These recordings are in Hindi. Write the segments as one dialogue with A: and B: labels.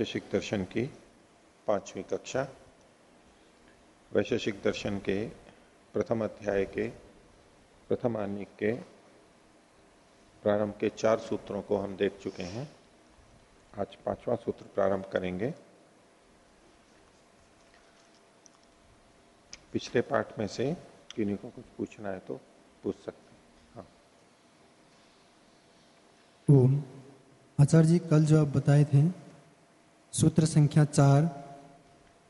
A: वैशेषिक दर्शन की पांचवी कक्षा। वैशेषिक दर्शन के प्रथम अध्याय के, प्रथम आनिक के, प्रारंभ के चार सूत्रों को हम देख चुके हैं। आज पांचवा सूत्र प्रारंभ करेंगे। पिछले पाठ में से किन्हीं को कुछ पूछना है तो पूछ सकते हैं।
B: हाँ। आचार्य जी, कल जो आप बताए थे सूत्र संख्या चार,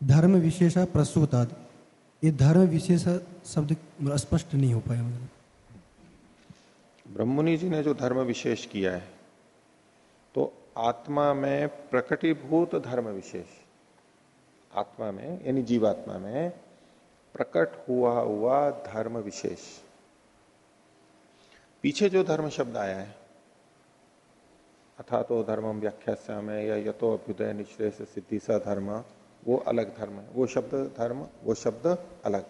B: धर्म विशेष प्रसूताद ये धर्म विशेष शब्द स्पष्ट नहीं हो पाया मतलब।
A: ब्रह्मनि जी ने जो धर्म विशेष किया है तो आत्मा में प्रकटीभूत धर्म विशेष, आत्मा में, यानी जीवात्मा में प्रकट हुआ हुआ धर्म विशेष। पीछे जो धर्म शब्द आया है अथा तो धर्मम व्याख्या में या यतो अभ्युदय निश्रेष सिद्धि सा धर्म। वो अलग धर्म है। वो शब्द धर्म, वो शब्द अलग।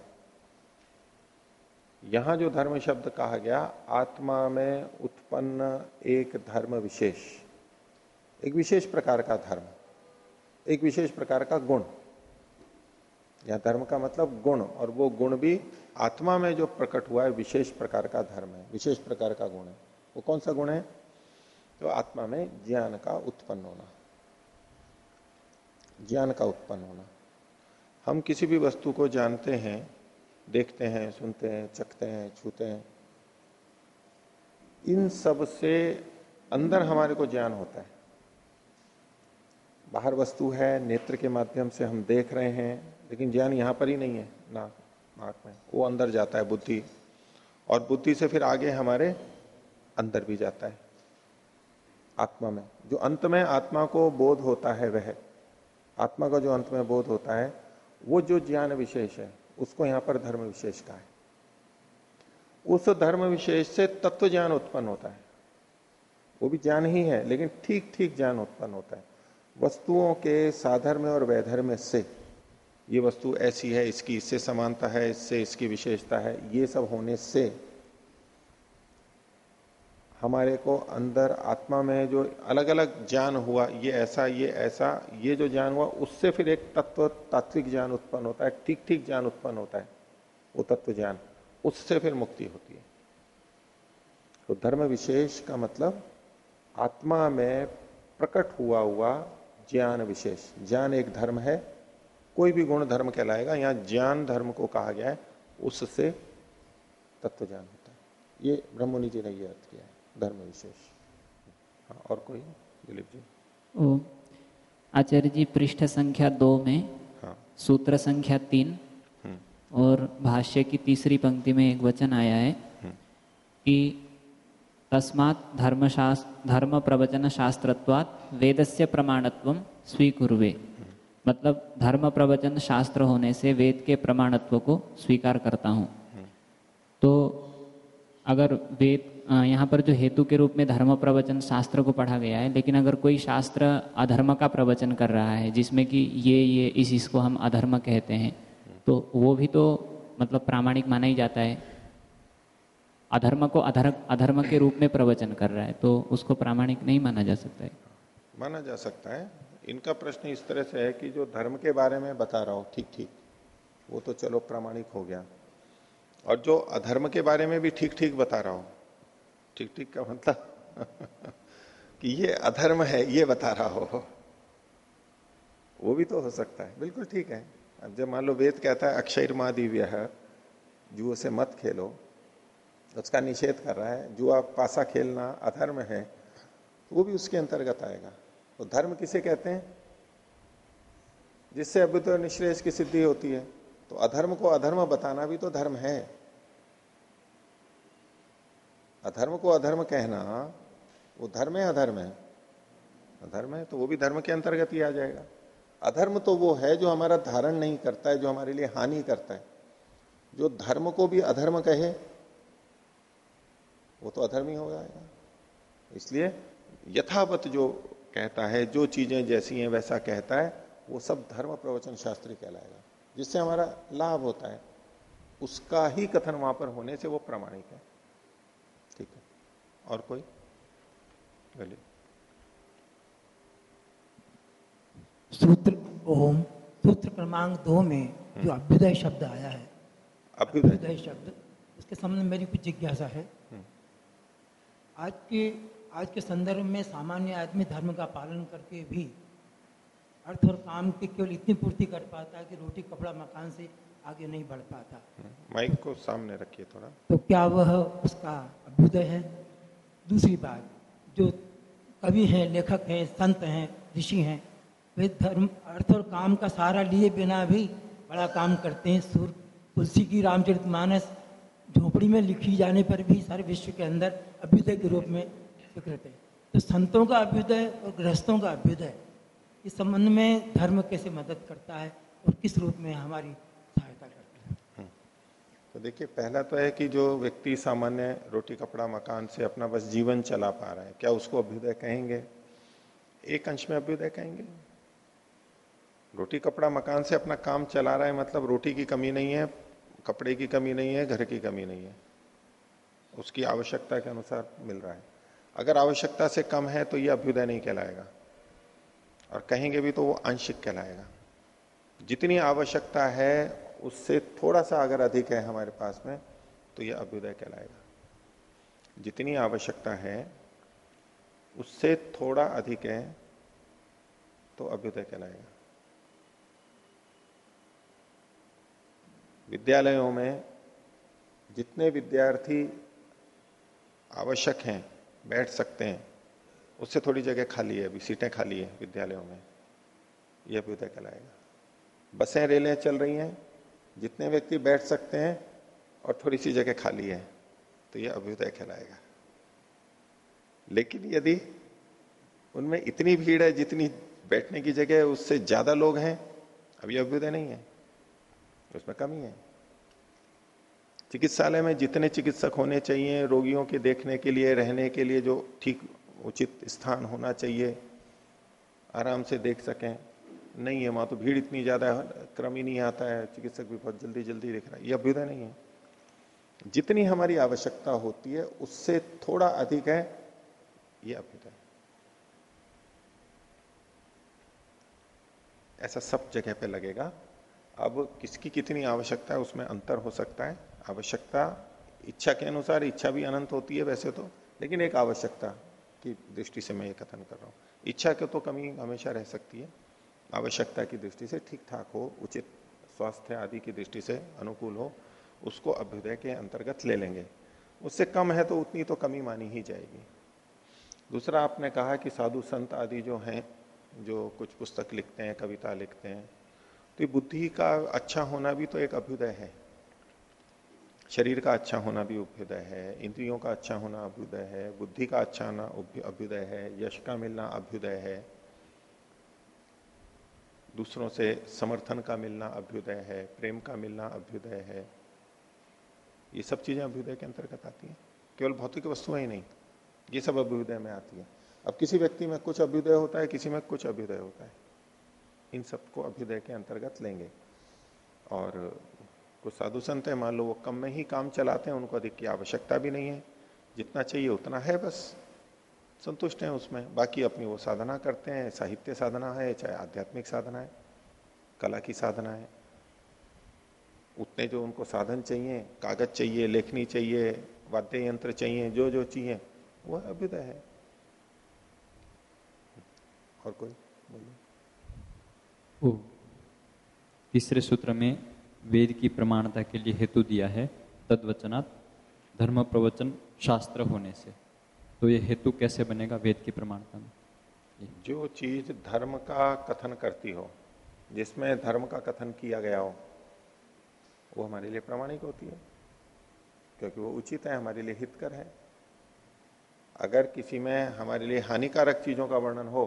A: यहाँ जो धर्म शब्द कहा गया, आत्मा में उत्पन्न एक धर्म विशेष। एक विशेष प्रकार का धर्म। एक विशेष प्रकार का गुण। या धर्म का मतलब गुण, और वो गुण भी आत्मा में जो प्रकट हुआ है, विशेष प्रकार का धर्म है, विशेष प्रकार का गुण है। वो कौन सा गुण है? तो आत्मा में ज्ञान का उत्पन्न होना। ज्ञान का उत्पन्न होना। हम किसी भी वस्तु को जानते हैं, देखते हैं, सुनते हैं, चखते हैं, छूते हैं, इन सबसे अंदर हमारे को ज्ञान होता है। बाहर वस्तु है, नेत्र के माध्यम से हम देख रहे हैं, लेकिन ज्ञान यहाँ पर ही नहीं है नाक नाक में। वो अंदर जाता है बुद्धि, और बुद्धि से फिर आगे हमारे अंदर भी जाता है। आत्मा में। जो अंत में आत्मा को बोध होता है वह, आत्मा का जो अंत में बोध होता है, वो जो ज्ञान विशेष है, उसको यहाँ पर धर्म विशेष का है। उस धर्म विशेष से तत्व ज्ञान उत्पन्न होता है। वो भी ज्ञान ही है, लेकिन ठीक ठीक ज्ञान उत्पन्न होता है। वस्तुओं के साधर्म और वैधर्म से, ये वस्तु ऐसी है, इसकी इससे समानता है, इससे इसकी विशेषता है, ये सब होने से हमारे को अंदर आत्मा में जो अलग अलग ज्ञान हुआ, ये ऐसा ये ऐसा, ये जो ज्ञान हुआ, उससे फिर एक तत्व, तात्विक ज्ञान उत्पन्न होता है ठीक ठीक ज्ञान उत्पन्न होता है, वो तत्व ज्ञान, उससे फिर मुक्ति होती है। तो धर्म विशेष का मतलब आत्मा में प्रकट हुआ हुआ ज्ञान विशेष, ज्ञान एक धर्म है, कोई भी गुण धर्म कहलाएगा, यहाँ ज्ञान धर्म को कहा गया है, उससे तत्व ज्ञान होता है। ये ब्रह्मणि जी ने यह अर्थ किया है। धर्म विशेष हाँ, और कोई? दिलीप जी।
C: ओ आचार्य जी पृष्ठ संख्या दो में हाँ। सूत्र संख्या तीन हम्म। और भाष्य की तीसरी पंक्ति में एक वचन आया है हम्म। कि तस्मात् धर्मशास्त्र धर्म प्रवचन शास्त्रत्वात् वेदस्य प्रमाणत्व स्वीकुर्वे। मतलब धर्म प्रवचन शास्त्र होने से वेद के प्रमाणत्व को स्वीकार करता हूँ तो अगर वेद यहाँ पर जो हेतु के रूप में धर्म प्रवचन शास्त्र को पढ़ा गया है, लेकिन अगर कोई शास्त्र अधर्म का प्रवचन कर रहा है, जिसमें कि ये ये, इस, इसको हम अधर्म कहते हैं तो वो भी तो मतलब प्रामाणिक माना ही जाता है। अधर्म को अधर्म अधर्म के रूप में प्रवचन कर रहा है तो उसको प्रामाणिक नहीं माना जा सकता है।
A: माना जा सकता है। इनका प्रश्न इस तरह से है कि जो धर्म के बारे में बता रहा हूँ, ठीक ठीक, वो तो चलो प्रामाणिक हो गया। और जो अधर्म के बारे में भी ठीक ठीक बता रहा हूँ। ठीक ठीक का मतलब कि ये अधर्म है, ये बता रहा हो। वो भी तो हो सकता है। बिल्कुल ठीक है। अब जब मान लो वेद कहता है अक्षर मा दिव्य जुओ से मत खेलो। उसका निषेध कर रहा है, जुआ पासा खेलना अधर्म है तो वो भी उसके अंतर्गत आएगा। तो धर्म किसे कहते हैं? जिससे अभ्युत निश्रेष की सिद्धि होती है। तो अधर्म को अधर्म बताना भी तो धर्म है। अधर्म को अधर्म कहना, वो धर्म है, अधर्म है। अधर्म है तो वो भी धर्म के अंतर्गत ही आ जाएगा। अधर्म तो वो है जो हमारा धारण नहीं करता है, जो हमारे लिए हानि करता है। जो धर्म को भी अधर्म कहे, वो तो अधर्म ही हो जाएगा। इसलिए यथावत जो कहता है, जो चीज़ें जैसी हैं, वैसा कहता है, वो सब धर्म प्रवचन शास्त्री कहलाएगा। जिससे हमारा लाभ होता है उसका ही कथन वहाँ पर होने से वो प्रामाणिक है। ठीक है? और कोई? बोलिए।
D: सूत्र ओम सूत्र क्रमांक दो में जो हम्म। अभ्युदय शब्द आया है अभ्युदय शब्द उसके संबंध में मेरी कुछ जिज्ञासा है। हम्म। आज के आज के संदर्भ में सामान्य आदमी धर्म का पालन करके भी अर्थ और काम की केवल इतनी पूर्ति कर पाता है कि रोटी कपड़ा मकान से आगे नहीं बढ़ पाता।
A: माइक को सामने रखिए थोड़ा।
D: तो क्या वह उसका अभ्युदय है? दूसरी बात जो कवि हैं लेखक हैं संत हैं ऋषि हैं वे धर्म अर्थ और काम का सहारा लिए बिना भी बड़ा काम करते हैं। सुर तुलसी की रामचरित मानस झोपड़ी में लिखी जाने पर भी सारे विश्व के अंदर अभ्युदय के रूप में स्वीकृत है। तो संतों का अभ्युदय और गृहस्थों का अभ्युदय इस संबंध में धर्म कैसे मदद करता है और किस रूप में हमारी सहायता करता है? हम्म।
A: तो देखिए, पहला तो है कि जो व्यक्ति सामान्य रोटी, कपड़ा, मकान से अपना बस जीवन चला पा रहा है, क्या उसको अभ्युदय कहेंगे? एक अंश में अभ्युदय कहेंगे। रोटी, कपड़ा, मकान से अपना काम चला रहा है मतलब रोटी की कमी नहीं है, कपड़े की कमी नहीं है, घर की कमी नहीं है। उसकी आवश्यकता के अनुसार मिल रहा है। अगर आवश्यकता से कम है तो यह अभ्युदय नहीं कहलाएगा। और कहेंगे भी तो वो आंशिक कहलाएगा। जितनी आवश्यकता है, उससे थोड़ा सा अगर अधिक है हमारे पास में तो यह अभ्युदय कहलाएगा। जितनी आवश्यकता है, उससे थोड़ा अधिक है तो अभ्युदय कहलाएगा। विद्यालयों में जितने विद्यार्थी आवश्यक हैं, बैठ सकते हैं उससे थोड़ी जगह खाली है अभी, सीटें खाली है विद्यालयों में। यह अभ्युदय कहलाएगा। बसें, रेलें चल रही हैं, जितने व्यक्ति बैठ सकते हैं और थोड़ी सी जगह खाली है तो यह अभ्युदय कहलाएगा। लेकिन यदि उनमें इतनी भीड़ है, जितनी बैठने की जगह है, उससे ज़्यादा लोग हैं यह अभ्युदय नहीं है, उसमें कमी है। चिकित्सालय में जितने चिकित्सक होने चाहिए, रोगियों के देखने के लिए, रहने के लिए, जो ठीक उचित स्थान होना चाहिए। आराम से देख सकें। नहीं है, वहाँ तो भीड़ इतनी ज़्यादा क्रम ही नहीं आता है, चिकित्सक भी बहुत जल्दी जल्दी देख रहा है। ये अभ्युदय नहीं है। जितनी हमारी आवश्यकता होती है, उससे थोड़ा अधिक है यह अभ्युदय। ऐसा सब जगह पे लगेगा। अब किसकी कितनी आवश्यकता है, उसमें अंतर हो सकता है। आवश्यकता इच्छा के अनुसार, इच्छा भी अनंत होती है वैसे तो लेकिन एक आवश्यकता। की दृष्टि से मैं ये कथन कर रहा हूँ। इच्छा के तो कमी हमेशा रह सकती है। आवश्यकता की दृष्टि से ठीक ठाक हो, उचित स्वास्थ्य आदि की दृष्टि से अनुकूल हो, उसको अभ्युदय के अंतर्गत ले लेंगे। उससे कम है तो उतनी तो कमी मानी ही जाएगी। दूसरा, आपने कहा कि साधु संत आदि जो हैं, जो कुछ पुस्तक लिखते हैं, कविता लिखते हैं तो बुद्धि का अच्छा होना भी तो एक अभ्युदय है। शरीर का अच्छा होना भी अभ्युदय है, इंद्रियों का अच्छा होना अभ्युदय है, बुद्धि का अच्छा होना अभ्युदय है, यश का मिलना अभ्युदय है, दूसरों से समर्थन का मिलना अभ्युदय है, प्रेम का मिलना अभ्युदय है, ये सब चीज़ें अभ्युदय के अंतर्गत आती हैं। केवल भौतिक वस्तुएँ ही नहीं, ये सब अभ्युदय में आती है। अब किसी व्यक्ति में कुछ अभ्युदय होता है, किसी में कुछ अभ्युदय होता है, इन सबको अभ्युदय के अंतर्गत लेंगे और कुछ साधु संत है, मान लो वो कम में ही काम चलाते हैं, उनको अधिक की आवश्यकता भी नहीं है। जितना चाहिए उतना है बस। संतुष्ट हैं उसमें। बाकी अपनी वो साधना करते हैं, साहित्य साधना है, चाहे आध्यात्मिक साधना है, कला की साधना है। उतने जो उनको साधन चाहिए, कागज़ चाहिए, लेखनी चाहिए, वाद्य यंत्र चाहिए, जो जो चाहिए वो अभ्युदय है। और कोई?
E: बोलिए। तीसरे सूत्र में वेद की प्रमाणता के लिए हेतु दिया है तद्वचनात् धर्म प्रवचन शास्त्र होने से। तो ये हेतु कैसे बनेगा वेद की प्रमाणता में?
A: जो चीज़ धर्म का कथन करती हो, जिसमें धर्म का कथन किया गया हो, वो हमारे लिए प्रमाणिक होती है, क्योंकि वो उचित है, हमारे लिए हितकर है। अगर किसी में हमारे लिए हानिकारक चीज़ों का वर्णन हो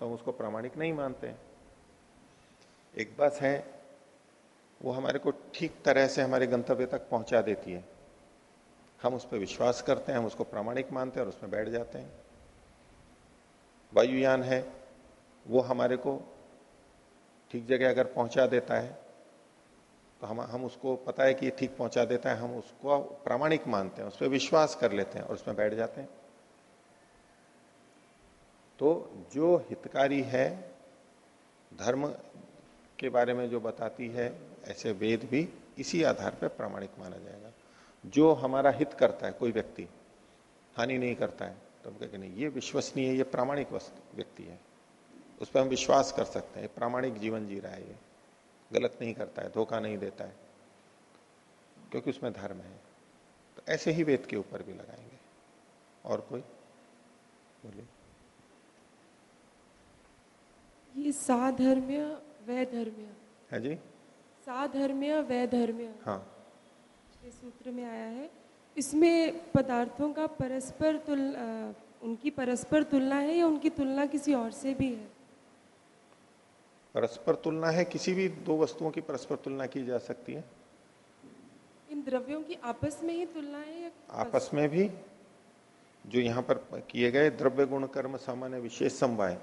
A: तो हम उसको प्रामाणिक नहीं मानते। एक बस है वो हमारे को ठीक तरह से हमारे गंतव्य तक पहुँचा देती है। हम उस पर विश्वास करते हैं, हम उसको प्रामाणिक मानते हैं और उसमें बैठ जाते हैं। वायुयान है, वो हमारे को ठीक जगह अगर पहुँचा देता है तो हम हम उसको पता है कि ये ठीक पहुँचा देता है, हम उसको प्रामाणिक मानते हैं, उस पर विश्वास कर लेते हैं और उसमें बैठ जाते हैं। तो जो हितकारी है, धर्म के बारे में जो बताती है ऐसे वेद भी इसी आधार पर प्रामाणिक माना जाएगा। जो हमारा हित करता है कोई व्यक्ति हानि नहीं करता है तो हम कहते नहीं ये विश्वसनीय ये प्रामाणिक व्यक्ति है। उस पर हम विश्वास कर सकते हैं प्रामाणिक जीवन जी रहा है ये। गलत नहीं करता है धोखा नहीं देता है क्योंकि उसमें धर्म है। तो ऐसे ही वेद के ऊपर भी लगाएँगे। और कोई? बोलिए।
F: ये साधर्म्य वैधर्म्य।
A: है जी।
F: साधर्म्य वैधर्म्य।
A: हाँ।
F: सूत्र में आया है। इसमें पदार्थों का परस्पर तुल उनकी परस्पर तुलना है या उनकी तुलना किसी और से भी है?
A: परस्पर तुलना है किसी भी दो वस्तुओं की परस्पर तुलना की जा सकती है।
F: इन द्रव्यों की आपस में ही तुलना है या
A: आपस में भी जो यहाँ पर किए गए द्रव्य गुण कर्म सामान्य विशेष समवाय।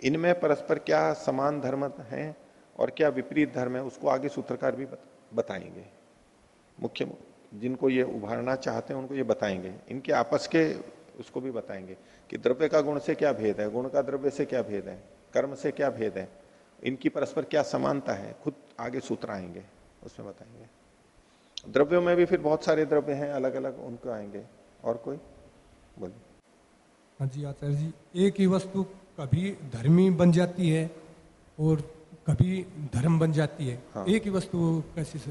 A: इनमें परस्पर क्या समान धर्म है? और क्या विपरीत धर्म है, उसको आगे सूत्रकार भी बताएँगे। मुख्य जिनको ये उभारना चाहते हैं, उनको ये बताएँगे। इनके आपस के उसको भी बताएँगे कि द्रव्य का गुण से क्या भेद है, गुण का द्रव्य से क्या भेद है, कर्म से क्या भेद है, इनकी परस्पर क्या समानता है, खुद आगे सूत्र आएँगे उसमें बताएँगे। द्रव्यों में भी फिर बहुत सारे द्रव्य हैं अलग अलग उनको आएँगे। और कोई? बोलिए।
G: हाँ जी, आचार्य जी, एक ही वस्तु कभी धर्मी बन जाती है और कभी धर्म बन जाती है। हाँ। एक ही वस्तु कैसे से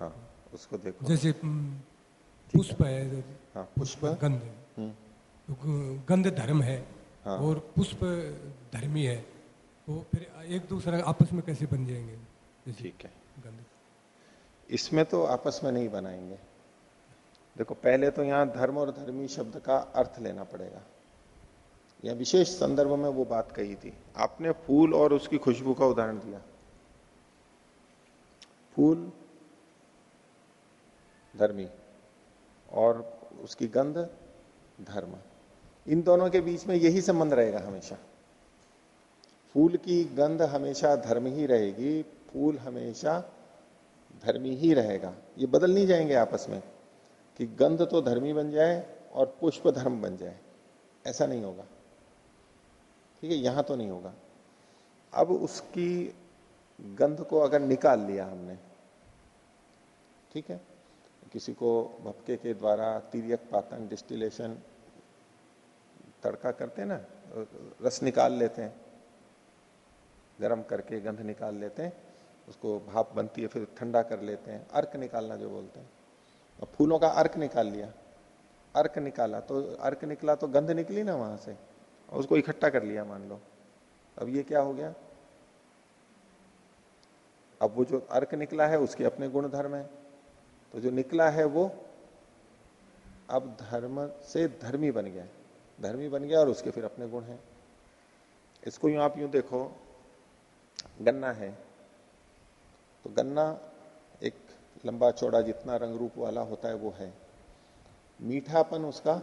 A: हाँ, उसको देखो।
G: जैसे पुष्प है
A: हाँ, पुष्प।
G: गंध हम्म। तो गंध धर्म है हाँ। और पुष्प धर्मी है। तो फिर एक दूसरा आपस में कैसे बन जाएँगे?
A: ठीक है। गंध। इसमें तो आपस में नहीं बनाएँगे। देखो पहले तो यहाँ धर्म और धर्मी शब्द का अर्थ लेना पड़ेगा। यह विशेष संदर्भ में वो बात कही थी। आपने फूल और उसकी खुशबू का उदाहरण दिया। फूल, धर्मी, और उसकी गंध, धर्म। इन दोनों के बीच में यही संबंध रहेगा हमेशा। फूल की गंध हमेशा धर्म ही रहेगी, फूल हमेशा धर्मी ही रहेगा। ये बदल नहीं जाएँगे आपस में कि गंध तो धर्मी बन जाए और पुष्प धर्म बन जाए। ऐसा नहीं होगा। ठीक है, यहाँ तो नहीं होगा। अब उसकी गंध को अगर निकाल लिया हमने, ठीक है, किसी को भपके के द्वारा तिरक पातन डिस्टिलेशन तड़का करते हैं ना, रस निकाल लेते हैं, गर्म करके गंध निकाल लेते हैं, उसको भाप बनती है, फिर ठंडा कर लेते हैं, अर्क निकालना जो बोलते हैं। और फूलों का अर्क निकाल लिया, अर्क निकाला तो अर्क निकला तो गंध निकली ना वहाँ से? उसको इकट्ठा कर लिया, मान लो। अब ये क्या हो गया? अब वो जो अर्क निकला है, उसके अपने गुण धर्म है। तो जो निकला है वो अब धर्म से धर्मी बन गया धर्मी बन गया और उसके फिर अपने गुण हैं। इसको यूँ आप यूँ देखो। गन्ना है। तो गन्ना एक लंबा चौड़ा जितना रंग रूप वाला होता है, वो है। मीठापन उसका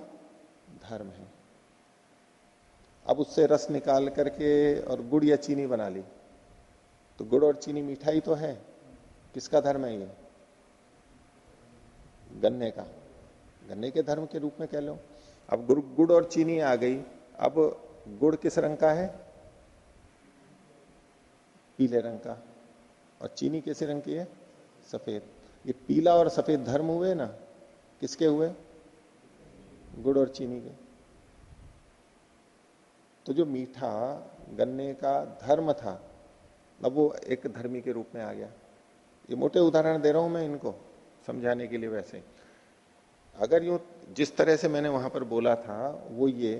A: धर्म है। अब उससे रस निकाल करके और गुड़ या चीनी बना ली। तो गुड़ और चीनी मिठाई तो है, किसका धर्म है ये? गन्ने का। गन्ने के धर्म के रूप में कह लो। अब गुड़ गुड़ और चीनी आ गई। अब गुड़ किस रंग का है? पीले रंग का। और चीनी कैसे रंग की है? सफ़ेद। ये पीला और सफ़ेद धर्म हुए ना? किसके हुए? गुड़ और चीनी के। तो जो मीठा गन्ने का धर्म था, अब वो एक धर्मी के रूप में आ गया। ये मोटे उदाहरण दे रहा हूँ मैं इनको समझाने के लिए वैसे। अगर यूँ जिस तरह से मैंने वहाँ पर बोला था, वो ये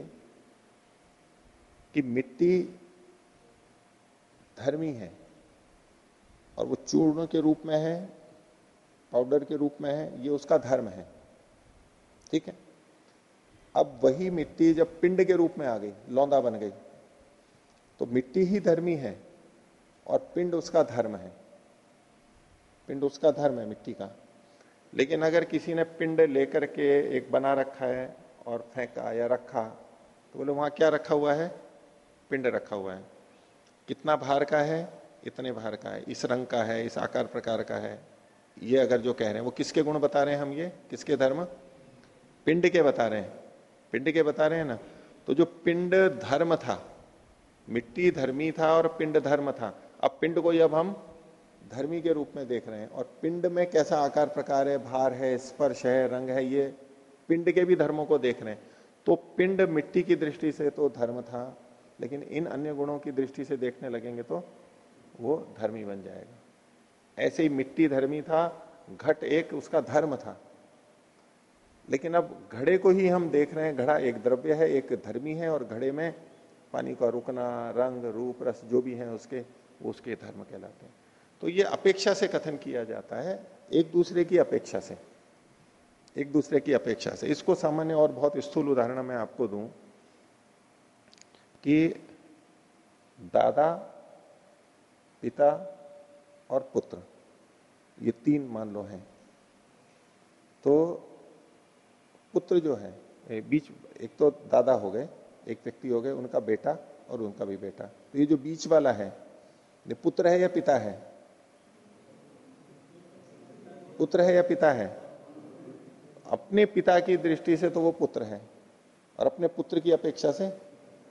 A: कि मिट्टी धर्मी है और वो चूर्ण के रूप में है, पाउडर के रूप में है, ये उसका धर्म है। ठीक है? अब वही मिट्टी जब पिंड के रूप में आ गई, लौंदा बन गई तो मिट्टी ही धर्मी है और पिंड उसका धर्म है। पिंड उसका धर्म है मिट्टी का। लेकिन अगर किसी ने पिंड लेकर के एक बना रखा है और फेंका या रखा तो बोले वहाँ क्या रखा हुआ है? पिंड रखा हुआ है। कितना भार का है? इतने भार का है। इस रंग का है, इस आकार प्रकार का है। ये अगर जो कह रहे हैं, वो किसके गुण बता रहे हैं हम ये? किसके धर्म? पिंड के बता रहे हैं। पिंड के बता रहे हैं ना तो जो पिंड धर्म था, मिट्टी धर्मी था और पिंड धर्म था, अब पिंड को अब हम धर्मी के रूप में देख रहे हैं, और पिंड में कैसा आकार प्रकार है, भार है, स्पर्श है, रंग है, ये पिंड के भी धर्मों को देख रहे हैं तो पिंड मिट्टी की दृष्टि से तो धर्म था, लेकिन इन अन्य गुणों की दृष्टि से देखने लगेंगे तो वो धर्मी बन जाएगा। ऐसे ही मिट्टी धर्मी था, घट एक उसका धर्म था लेकिन अब घड़े को ही हम देख रहे हैं, घड़ा एक द्रव्य है, एक धर्मी है और घड़े में पानी का रुकना, रंग, रूप, रस जो भी है उसके, वो उसके धर्म कहलाते हैं। तो ये अपेक्षा से कथन किया जाता है, एक दूसरे की अपेक्षा से। एक दूसरे की अपेक्षा से। इसको सामान्य और बहुत स्थूल उदाहरण मैं आपको दूँ कि दादा, पिता और पुत्र, ये तीन मान लो हैं। तो पुत्र जो है बीच, एक तो दादा हो गए, एक व्यक्ति हो गए, उनका बेटा और उनका भी बेटा। तो ये जो बीच वाला है, ये पुत्र है या पिता है? पुत्र है या पिता है? अपने पिता की दृष्टि से तो वो पुत्र है, और अपने पुत्र की अपेक्षा से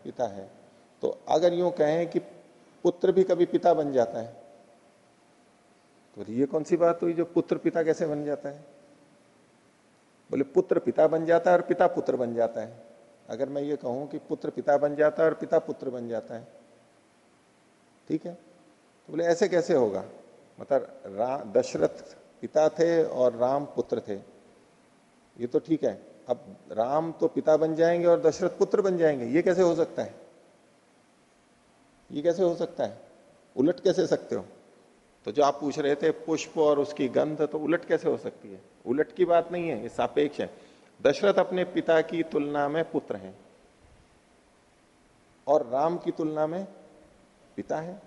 A: पिता है। तो अगर यूँ कहें कि पुत्र भी कभी पिता बन जाता है तो ये कौन सी बात हुई, जो पुत्र पिता कैसे बन जाता है? बोले, पुत्र पिता बन जाता है और पिता पुत्र बन जाता है। अगर मैं ये कहूँ कि पुत्र पिता बन जाता है और पिता पुत्र बन जाता है। ठीक है? तो बोले, ऐसे कैसे होगा? मतलब राम दशरथ पिता थे और राम पुत्र थे। ये तो ठीक है। अब राम तो पिता बन जाएँगे और दशरथ पुत्र बन जाएँगे। ये कैसे हो सकता है? ये कैसे हो सकता है? उलट कैसे सकते हो? तो जो आप पूछ रहे थे पुष्प और उसकी गंध तो उलट कैसे हो सकती है? उलट की बात नहीं है, ये सापेक्ष है। दशरथ अपने पिता की तुलना में पुत्र हैं। और राम की तुलना में पिता है।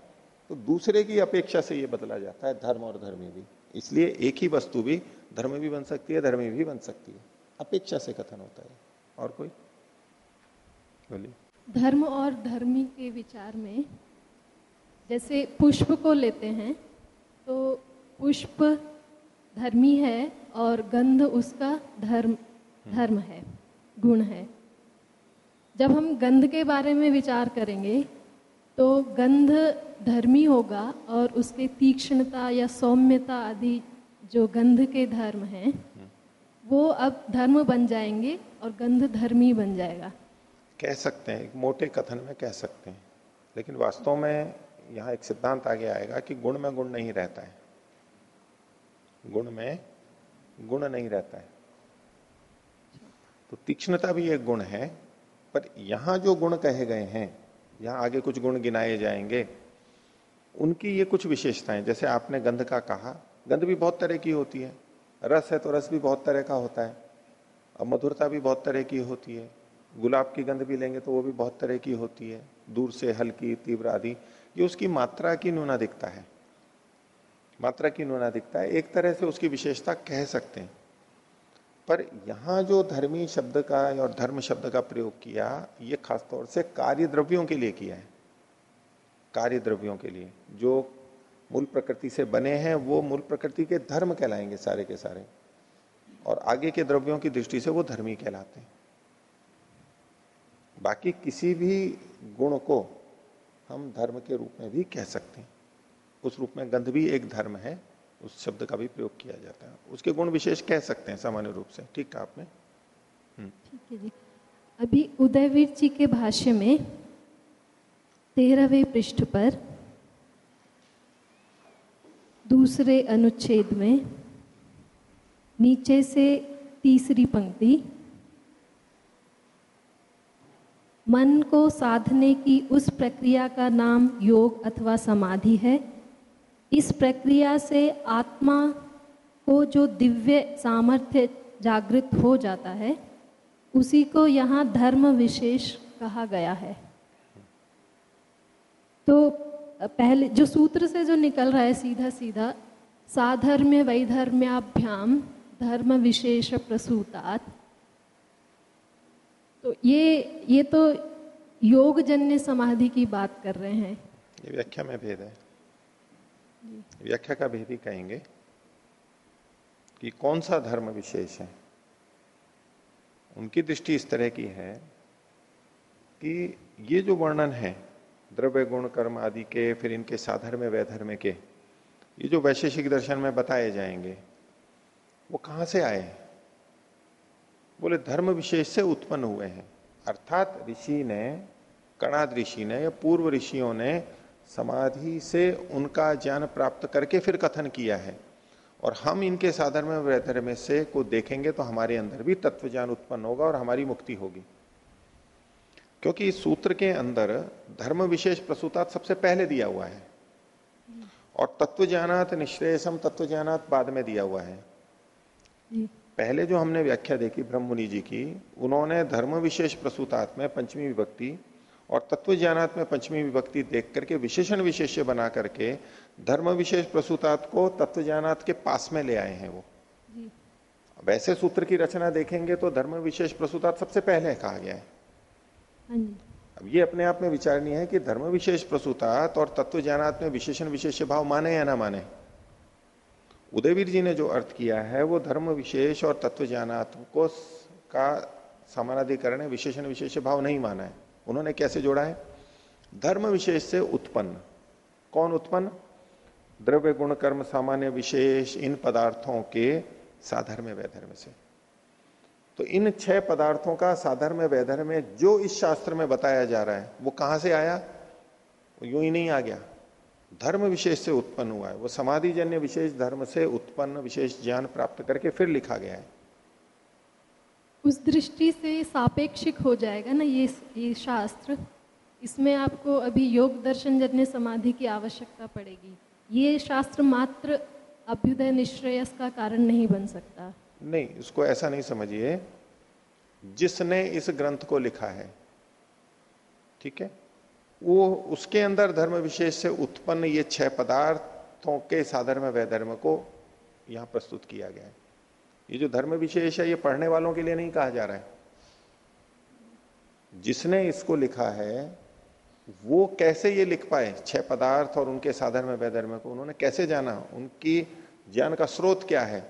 A: तो दूसरे की अपेक्षा से ये बदला जाता है, धर्म और धर्मी भी। इसलिए एक ही वस्तु भी, धर्म भी बन सकती है, धर्मी भी बन सकती है। अपेक्षा से कथन होता है। और कोई?
H: बोलिए। धर्म और धर्मी के विचार में जैसे पुष्प को लेते हैं तो पुष्प धर्मी है और गंध उसका धर्म धर्म है गुण है। जब हम गंध के बारे में विचार करेंगे तो गंध धर्मी होगा और उसके तीक्ष्णता या सौम्यता आदि जो गंध के धर्म हैं वो अब धर्म बन जाएँगे और गंध धर्मी बन जाएगा।
A: कह सकते हैं एक मोटे कथन में कह सकते हैं लेकिन वास्तव में यहाँ एक सिद्धांत आगे आएगा कि गुण में गुण नहीं रहता है। गुण में गुण नहीं रहता है। तो तीक्ष्णता भी एक गुण है, पर यहाँ जो गुण कहे गए हैं, यहाँ आगे कुछ गुण गिनाए जाएँगे, उनकी ये कुछ विशेषताएँ, जैसे आपने गंध का कहा, गंध भी बहुत तरह की होती है। रस है तो रस भी बहुत तरह का होता है, और मधुरता भी बहुत तरह की होती है। गुलाब की गंध भी लेंगे तो वो भी बहुत तरह की होती है। दूर से हल्की, तीव्र आदि ये उसकी मात्रा की न्यूनाधिकता है। मात्रा की न्यूनाधिकता है। एक तरह से उसकी विशेषता कह सकते हैं। पर यहाँ जो धर्मी शब्द का और धर्म शब्द का प्रयोग किया, ये खासतौर से कार्य द्रव्यों के लिए किया है। कार्य द्रव्यों के लिए। जो मूल प्रकृति से बने हैं, वो मूल प्रकृति के धर्म कहलाएँगे सारे के सारे। और आगे के द्रव्यों की दृष्टि से वो धर्मी कहलाते हैं। बाकी किसी भी गुण को हम धर्म के रूप में भी कह सकते हैं। उस रूप में गंध भी एक धर्म है, उस शब्द का भी प्रयोग किया जाता है। उसके गुण विशेष कह सकते हैं सामान्य रूप से। ठीक है आपने?
H: हम्म। ठीक है जी। अभी उदयवीर जी के भाष्य में तेरहवें पृष्ठ पर दूसरे अनुच्छेद में नीचे से तीसरी पंक्ति मन को साधने की उस प्रक्रिया का नाम योग अथवा समाधि है। इस प्रक्रिया से आत्मा को जो दिव्य सामर्थ्य जागृत हो जाता है, उसी को यहाँ धर्म विशेष कहा गया है। तो पहले, जो सूत्र से जो निकल रहा है सीधा सीधा, साधर्म्य, वैधर्म्याभ्याम, धर्म विशेष प्रसूतात तो ये ये तो योग जन्य समाधि की बात कर रहे हैं।
A: ये व्याख्या में भेद है। व्याख्या का भेद ही कहेंगे कि कौन सा धर्म विशेष है? उनकी दृष्टि इस तरह की है कि ये जो वर्णन है, द्रव्य गुण, कर्म आदि के, फिर इनके साधर्म, वैधर्म के, ये जो वैशेषिक दर्शन में बताए जाएँगे, वो कहाँ से आए बोले धर्म विशेष से उत्पन्न हुए हैं। अर्थात ऋषि ने, कणाद ऋषि ने या पूर्व ऋषियों ने समाधि से उनका ज्ञान प्राप्त करके फिर कथन किया है। और हम इनके साधन में, वैधर्म से को देखेंगे तो हमारे अंदर भी तत्व ज्ञान उत्पन्न होगा और हमारी मुक्ति होगी। क्योंकि इस सूत्र के अंदर धर्म विशेष प्रसूतात सबसे पहले दिया हुआ है। और तत्व ज्ञानात निश्रेयसम तत्व ज्ञानात बाद में दिया हुआ है। पहले जो हमने व्याख्या देखी ब्रह्म मुनि जी की उन्होंने धर्म विशेष प्रसूतात में पंचमी विभक्ति और तत्व ज्ञानात में पंचमी विभक्ति देख करके विशेषण विशेष्य बना करके धर्म विशेष प्रसूतात को तत्व ज्ञानात के पास में ले आए हैं वो। वैसे सूत्र की रचना देखेंगे तो धर्म विशेष प्रसूतात सबसे पहले कहा गया है। हाँ अब ये अपने आप में विचारणीय है कि धर्म विशेष प्रसूतात और तत्व ज्ञानात में विशेषण विशेष भाव माने या ना माने। उदयवीर जी ने जो अर्थ किया है, वो धर्म विशेष और तत्व ज्ञानात को का समानाधिकरण विशेषण विशेष भाव नहीं माना है। उन्होंने कैसे जोड़ा है? धर्म विशेष से उत्पन्न। कौन उत्पन्न? द्रव्य गुण, कर्म, सामान्य, विशेष, इन पदार्थों के साधर्म वैधर्म से। तो इन छह पदार्थों का साधर्म वैधर्म जो इस शास्त्र में बताया जा रहा है, वो कहाँ से आया? यूँ ही नहीं आ गया। धर्म विशेष से उत्पन्न हुआ है। वो समाधि जन्य विशेष धर्म से उत्पन्न विशेष ज्ञान प्राप्त करके फिर लिखा गया है।
H: उस दृष्टि से सापेक्षिक हो जाएगा ना ये ये शास्त्र? इसमें आपको अभी योग दर्शन जन्य समाधि की आवश्यकता पड़ेगी। ये शास्त्र मात्र अभ्युदय निश्रेयस का कारण नहीं बन सकता।
A: नहीं इसको ऐसा नहीं समझिए। जिसने इस ग्रंथ को लिखा है ठीक है? वो उसके अंदर धर्म विशेष से उत्पन्न ये छह पदार्थों के साधर्म वैधर्म को यहाँ प्रस्तुत किया गया है। ये जो धर्म विशेष है, ये पढ़ने वालों के लिए नहीं कहा जा रहा है। जिसने इसको लिखा है, वो कैसे ये लिख पाए छह पदार्थ और उनके साधन में वैधर्म को? उन्होंने कैसे जाना? उनकी ज्ञान का स्रोत क्या है?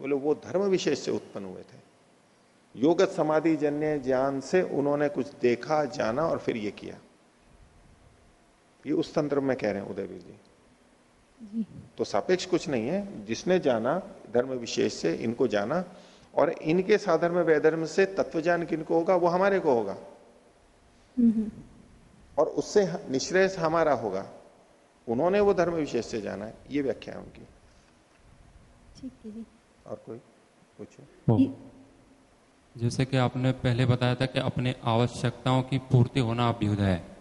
A: बोले, वो धर्म विशेष से उत्पन्न हुए थे। योगत समाधि जन्य ज्ञान से उन्होंने कुछ देखा, जाना और फिर ये किया। ये उस तंत्र में कह रहे हैं उदयवीर जी। तो सापेक्ष कुछ नहीं है। जिसने जाना धर्म विशेष से इनको जाना और इनके साधर्म वैधर्म से तत्व ज्ञान किनको होगा वो हमारे को होगा। और उससे निश्रेय हमारा होगा। उन्होंने वो धर्म विशेष से जाना है। ये व्याख्या है उनकी। ठीक है जी। और कोई पूछे?
I: जैसे कि आपने पहले बताया था कि अपने आवश्यकताओं की पूर्ति होना अभ्युदय है।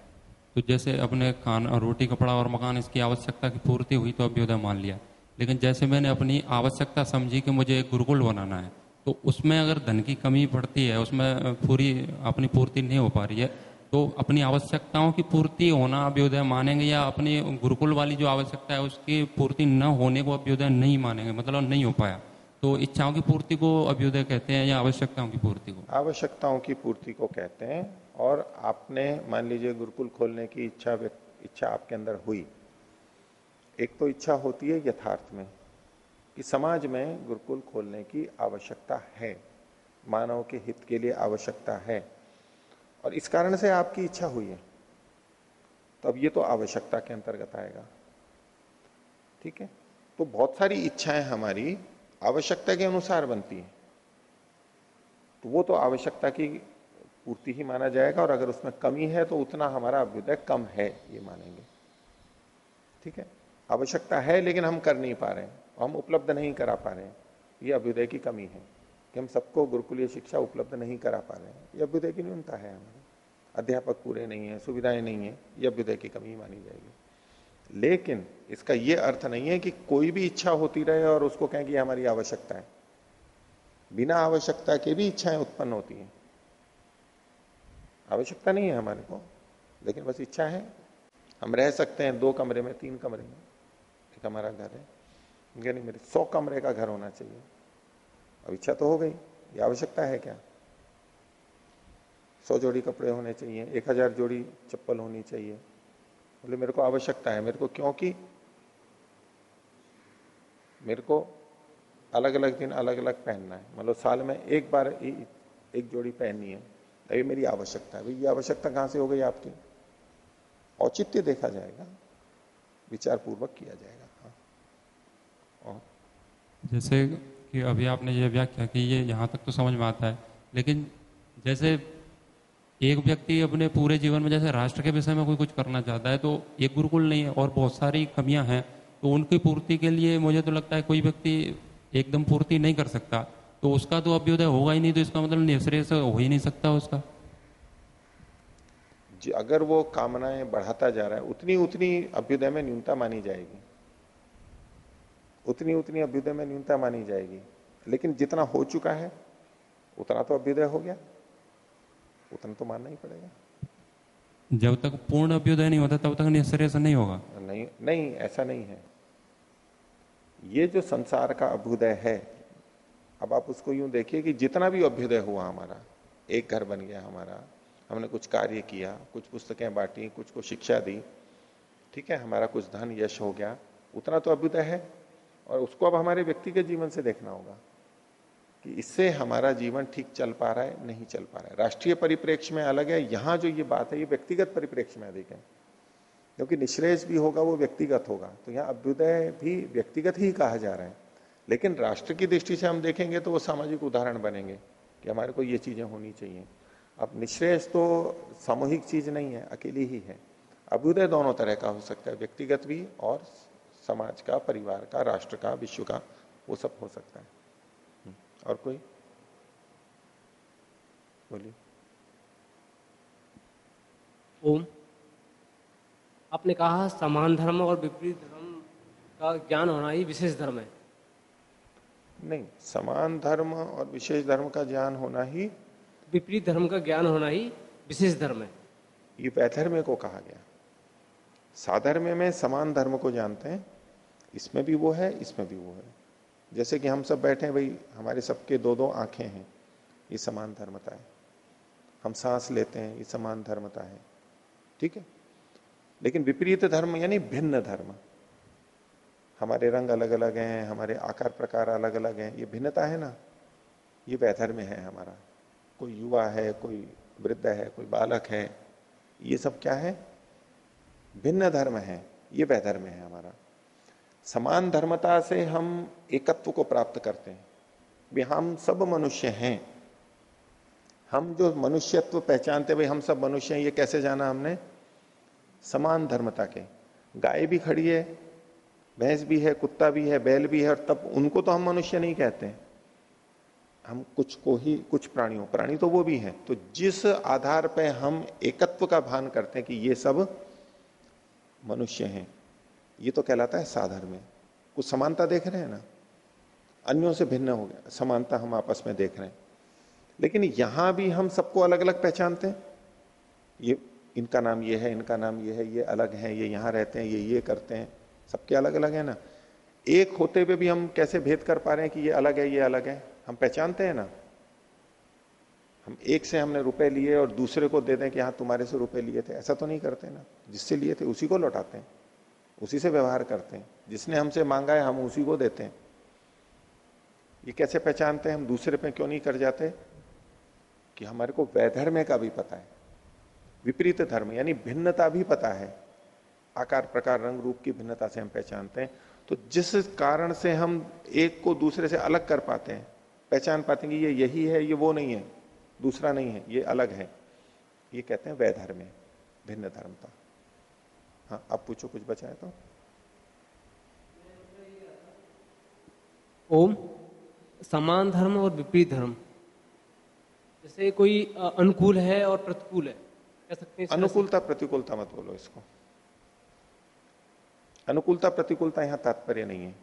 I: तो जैसे अपने खाना रोटी, कपड़ा और मकान, इसकी आवश्यकता की पूर्ति हुई तो अभ्योदय मान लिया। लेकिन जैसे मैंने अपनी आवश्यकता समझी कि मुझे एक गुरुकुल बनाना है तो उसमें अगर धन की कमी पड़ती है, उसमें पूरी अपनी पूर्ति नहीं हो पा रही है तो अपनी आवश्यकताओं की पूर्ति होना अभ्योदय मानेंगे या अपनी गुरुकुल वाली जो आवश्यकता है, उसकी पूर्ति न होने को अभ्योदय नहीं मानेंगे मतलब नहीं हो पाया। तो इच्छाओं की पूर्ति को अभ्युदय कहते हैं या आवश्यकताओं की पूर्ति को?
A: आवश्यकताओं की पूर्ति को कहते हैं। और आपने, मान लीजिए, गुरुकुल खोलने की इच्छा इच्छा आपके अंदर हुई। एक तो इच्छा होती है यथार्थ में कि समाज में गुरुकुल खोलने की आवश्यकता है, मानव के हित के लिए आवश्यकता है, और इस कारण से आपकी इच्छा हुई है। तो अब ये तो आवश्यकता के अंतर्गत आएगा। ठीक है? तो बहुत सारी इच्छाएँ हमारी आवश्यकता के अनुसार बनती है। तो वो तो आवश्यकता की पूर्ति ही माना जाएगा और अगर उसमें कमी है तो उतना हमारा अभ्युदय कम है, ये मानेंगे। ठीक है? आवश्यकता है लेकिन हम कर नहीं पा रहे हैं। हम उपलब्ध नहीं करा पा रहे हैं। ये अभ्युदय की कमी है कि हम सबको गुरुकुलीय शिक्षा उपलब्ध नहीं करा पा रहे हैं। ये अभ्युदय की न्यूनता है हमारे। अध्यापक पूरे नहीं है, सुविधाएँ नहीं है, ये अभ्युदय की कमी मानी जाएगी। लेकिन इसका ये अर्थ नहीं है कि कोई भी इच्छा होती रहे और उसको कहें कि हमारी आवश्यकता है बिना आवश्यकता के भी इच्छाएँ उत्पन्न होती हैं। आवश्यकता नहीं है हमारे को, लेकिन बस इच्छा है। हम रह सकते हैं दो कमरे में, तीन कमरे में। एक हमारा घर है। यानी मेरे सौ कमरे का घर होना चाहिए। अब इच्छा तो हो गई। ये आवश्यकता है क्या? सौ जोड़ी कपड़े होने चाहिए, एक हज़ार जोड़ी चप्पल होनी चाहिए। बोले, मेरे को आवश्यकता है। मेरे को क्योंकि मेरे को अलग अलग दिन अलग अलग पहनना है। मतलब साल में एक बार एक जोड़ी पहननी है। अभी मेरी आवश्यकता है। ये आवश्यकता कहाँ से हो गई आपकी? औचित्य देखा जाएगा। विचार पूर्वक किया जाएगा। हाँ। और?
I: जैसे कि अभी आपने ये व्याख्या की, ये यहाँ तक तो समझ में आता है। लेकिन जैसे एक व्यक्ति अपने पूरे जीवन में, जैसे राष्ट्र के विषय में कोई कुछ करना चाहता है तो एक गुरुकुल नहीं है और बहुत सारी कमियाँ हैं। तो उनकी पूर्ति के लिए मुझे तो लगता है कोई व्यक्ति एकदम पूर्ति नहीं कर सकता। तो उसका तो अभ्युदय होगा ही नहीं तो इसका मतलब निश्रेय से हो ही नहीं सकता उसका।
A: जी अगर वो कामनाएँ बढ़ाता जा रहा है उतनी उतनी अभ्युदय में न्यूनता मानी जाएगी। उतनी उतनी अभ्युदय में न्यूनता मानी जाएगी। लेकिन जितना हो चुका है उतना तो अभ्युदय हो गया। उतना तो मानना ही पड़ेगा।
I: जब तक पूर्ण अभ्युदय नहीं होता तब तक से नहीं होगा।
A: नहीं नहीं ऐसा नहीं है। ये जो संसार का अभ्युदय है अब आप उसको यूँ देखिए कि जितना भी अभ्युदय हुआ हमारा, एक घर बन गया हमारा, हमने कुछ कार्य किया, कुछ पुस्तकें बांटी, कुछ को शिक्षा दी, ठीक है, हमारा कुछ धन, यश हो गया, उतना तो अभ्युदय है। और उसको अब हमारे व्यक्तिगत जीवन से देखना होगा कि इससे हमारा जीवन ठीक चल पा रहा है, नहीं चल पा रहा है। राष्ट्रीय परिप्रेक्ष्य में अलग है, यहाँ जो ये बात है, ये व्यक्तिगत परिप्रेक्ष्य में अधिक है। क्योंकि निश्रेष भी होगा, वो व्यक्तिगत होगा। तो यहाँ अभ्युदय भी व्यक्तिगत ही कहा जा रहा है। लेकिन राष्ट्र की दृष्टि से हम देखेंगे तो वो सामाजिक उदाहरण बनेंगे कि हमारे को ये चीज़ें होनी चाहिए। अब निश्रेष तो सामूहिक चीज़ नहीं है, अकेली ही है। अभ्युदय दोनों तरह का हो सकता है, व्यक्तिगत भी और समाज का, परिवार का, राष्ट्र का, विश्व का, वो सब हो सकता है। और कोई? बोलिए।
J: ओम। आपने कहा समान धर्म और विपरीत धर्म का ज्ञान होना ही विशेष धर्म है।
A: नहीं समान धर्म और विशेष धर्म का ज्ञान होना ही
J: विपरीत धर्म का ज्ञान होना ही विशेष धर्म है।
A: ये वैधर्म्य को कहा गया। साधर्म्य में समान धर्म को जानते हैं इसमें भी वो है इसमें भी वो है। जैसे कि हम सब बैठे हैं भाई हमारे सबके दो दो आँखें हैं ये समान धर्मता है। हम सांस लेते हैं ये समान धर्मता है। ठीक है? लेकिन विपरीत धर्म यानी भिन्न धर्म। हमारे रंग अलग अलग हैं, हमारे आकार प्रकार अलग अलग हैं, ये भिन्नता है ना? ये वैधर्म है हमारा। कोई युवा है, कोई वृद्ध है, कोई बालक है, ये सब क्या है? भिन्न धर्म है, ये वैधर्म है हमारा। समान धर्मता से हम एकत्व को प्राप्त करते हैं। भी हम सब मनुष्य हैं। हम जो मनुष्यत्व पहचानते भाई हम सब मनुष्य हैं, ये कैसे जाना हमने? समान धर्मता के। गाय भी खड़ी है भैंस भी है, कुत्ता भी है, बैल भी है, और तब उनको तो हम मनुष्य नहीं कहते हैं। हम कुछ को ही, कुछ प्राणियों, प्राणी तो वो भी है। तो जिस आधार पर हम एकत्व का भान करते हैं कि ये सब मनुष्य हैं, ये तो कहलाता है साधर में। कुछ समानता देख रहे हैं ना? अन्यों से भिन्न हो गया, समानता हम आपस में देख रहे हैं। लेकिन यहाँ भी हम सबको अलग अलग पहचानते हैं। ये, इनका नाम ये है, इनका नाम ये है, ये अलग है, ये यहाँ रहते हैं, ये ये करते हैं। सबके अलग अलग है ना। एक होते हुए भी हम कैसे भेद कर पा रहे हैं कि ये अलग है, ये अलग है? हम पहचानते हैं ना। हम एक से हमने रुपए लिए और दूसरे को दे दें कि हाँ तुम्हारे से रुपए लिए थे। ऐसा तो नहीं करते ना। जिससे लिए थे, उसी को लौटाते हैं। उसी से व्यवहार करते हैं। जिसने हमसे मांगा है, हम उसी को देते हैं। ये कैसे पहचानते हैं? हम दूसरे पे क्यों नहीं कर जाते? कि हमारे को वैधर्म्य का भी पता है। विपरीत धर्म, यानी भिन्नता भी पता है। आकार प्रकार रंग रूप की भिन्नता से हम पहचानते हैं। तो जिस कारण से हम एक को दूसरे से अलग कर पाते हैं पहचान पाते हैं कि ये यही है ये वो नहीं है दूसरा नहीं है ये अलग है ये कहते हैं वैधर्म्य भिन्न धर्मता। हाँ आप पूछो कुछ बचा है तो?
J: ओम समान धर्म और विपरीत धर्म। जैसे कोई अनुकूल है और प्रतिकूल है कह सकते हैं
A: अनुकूलता प्रतिकूलता मत बोलो इसको। अनुकूलता, प्रतिकूलता यहाँ तात्पर्य नहीं है।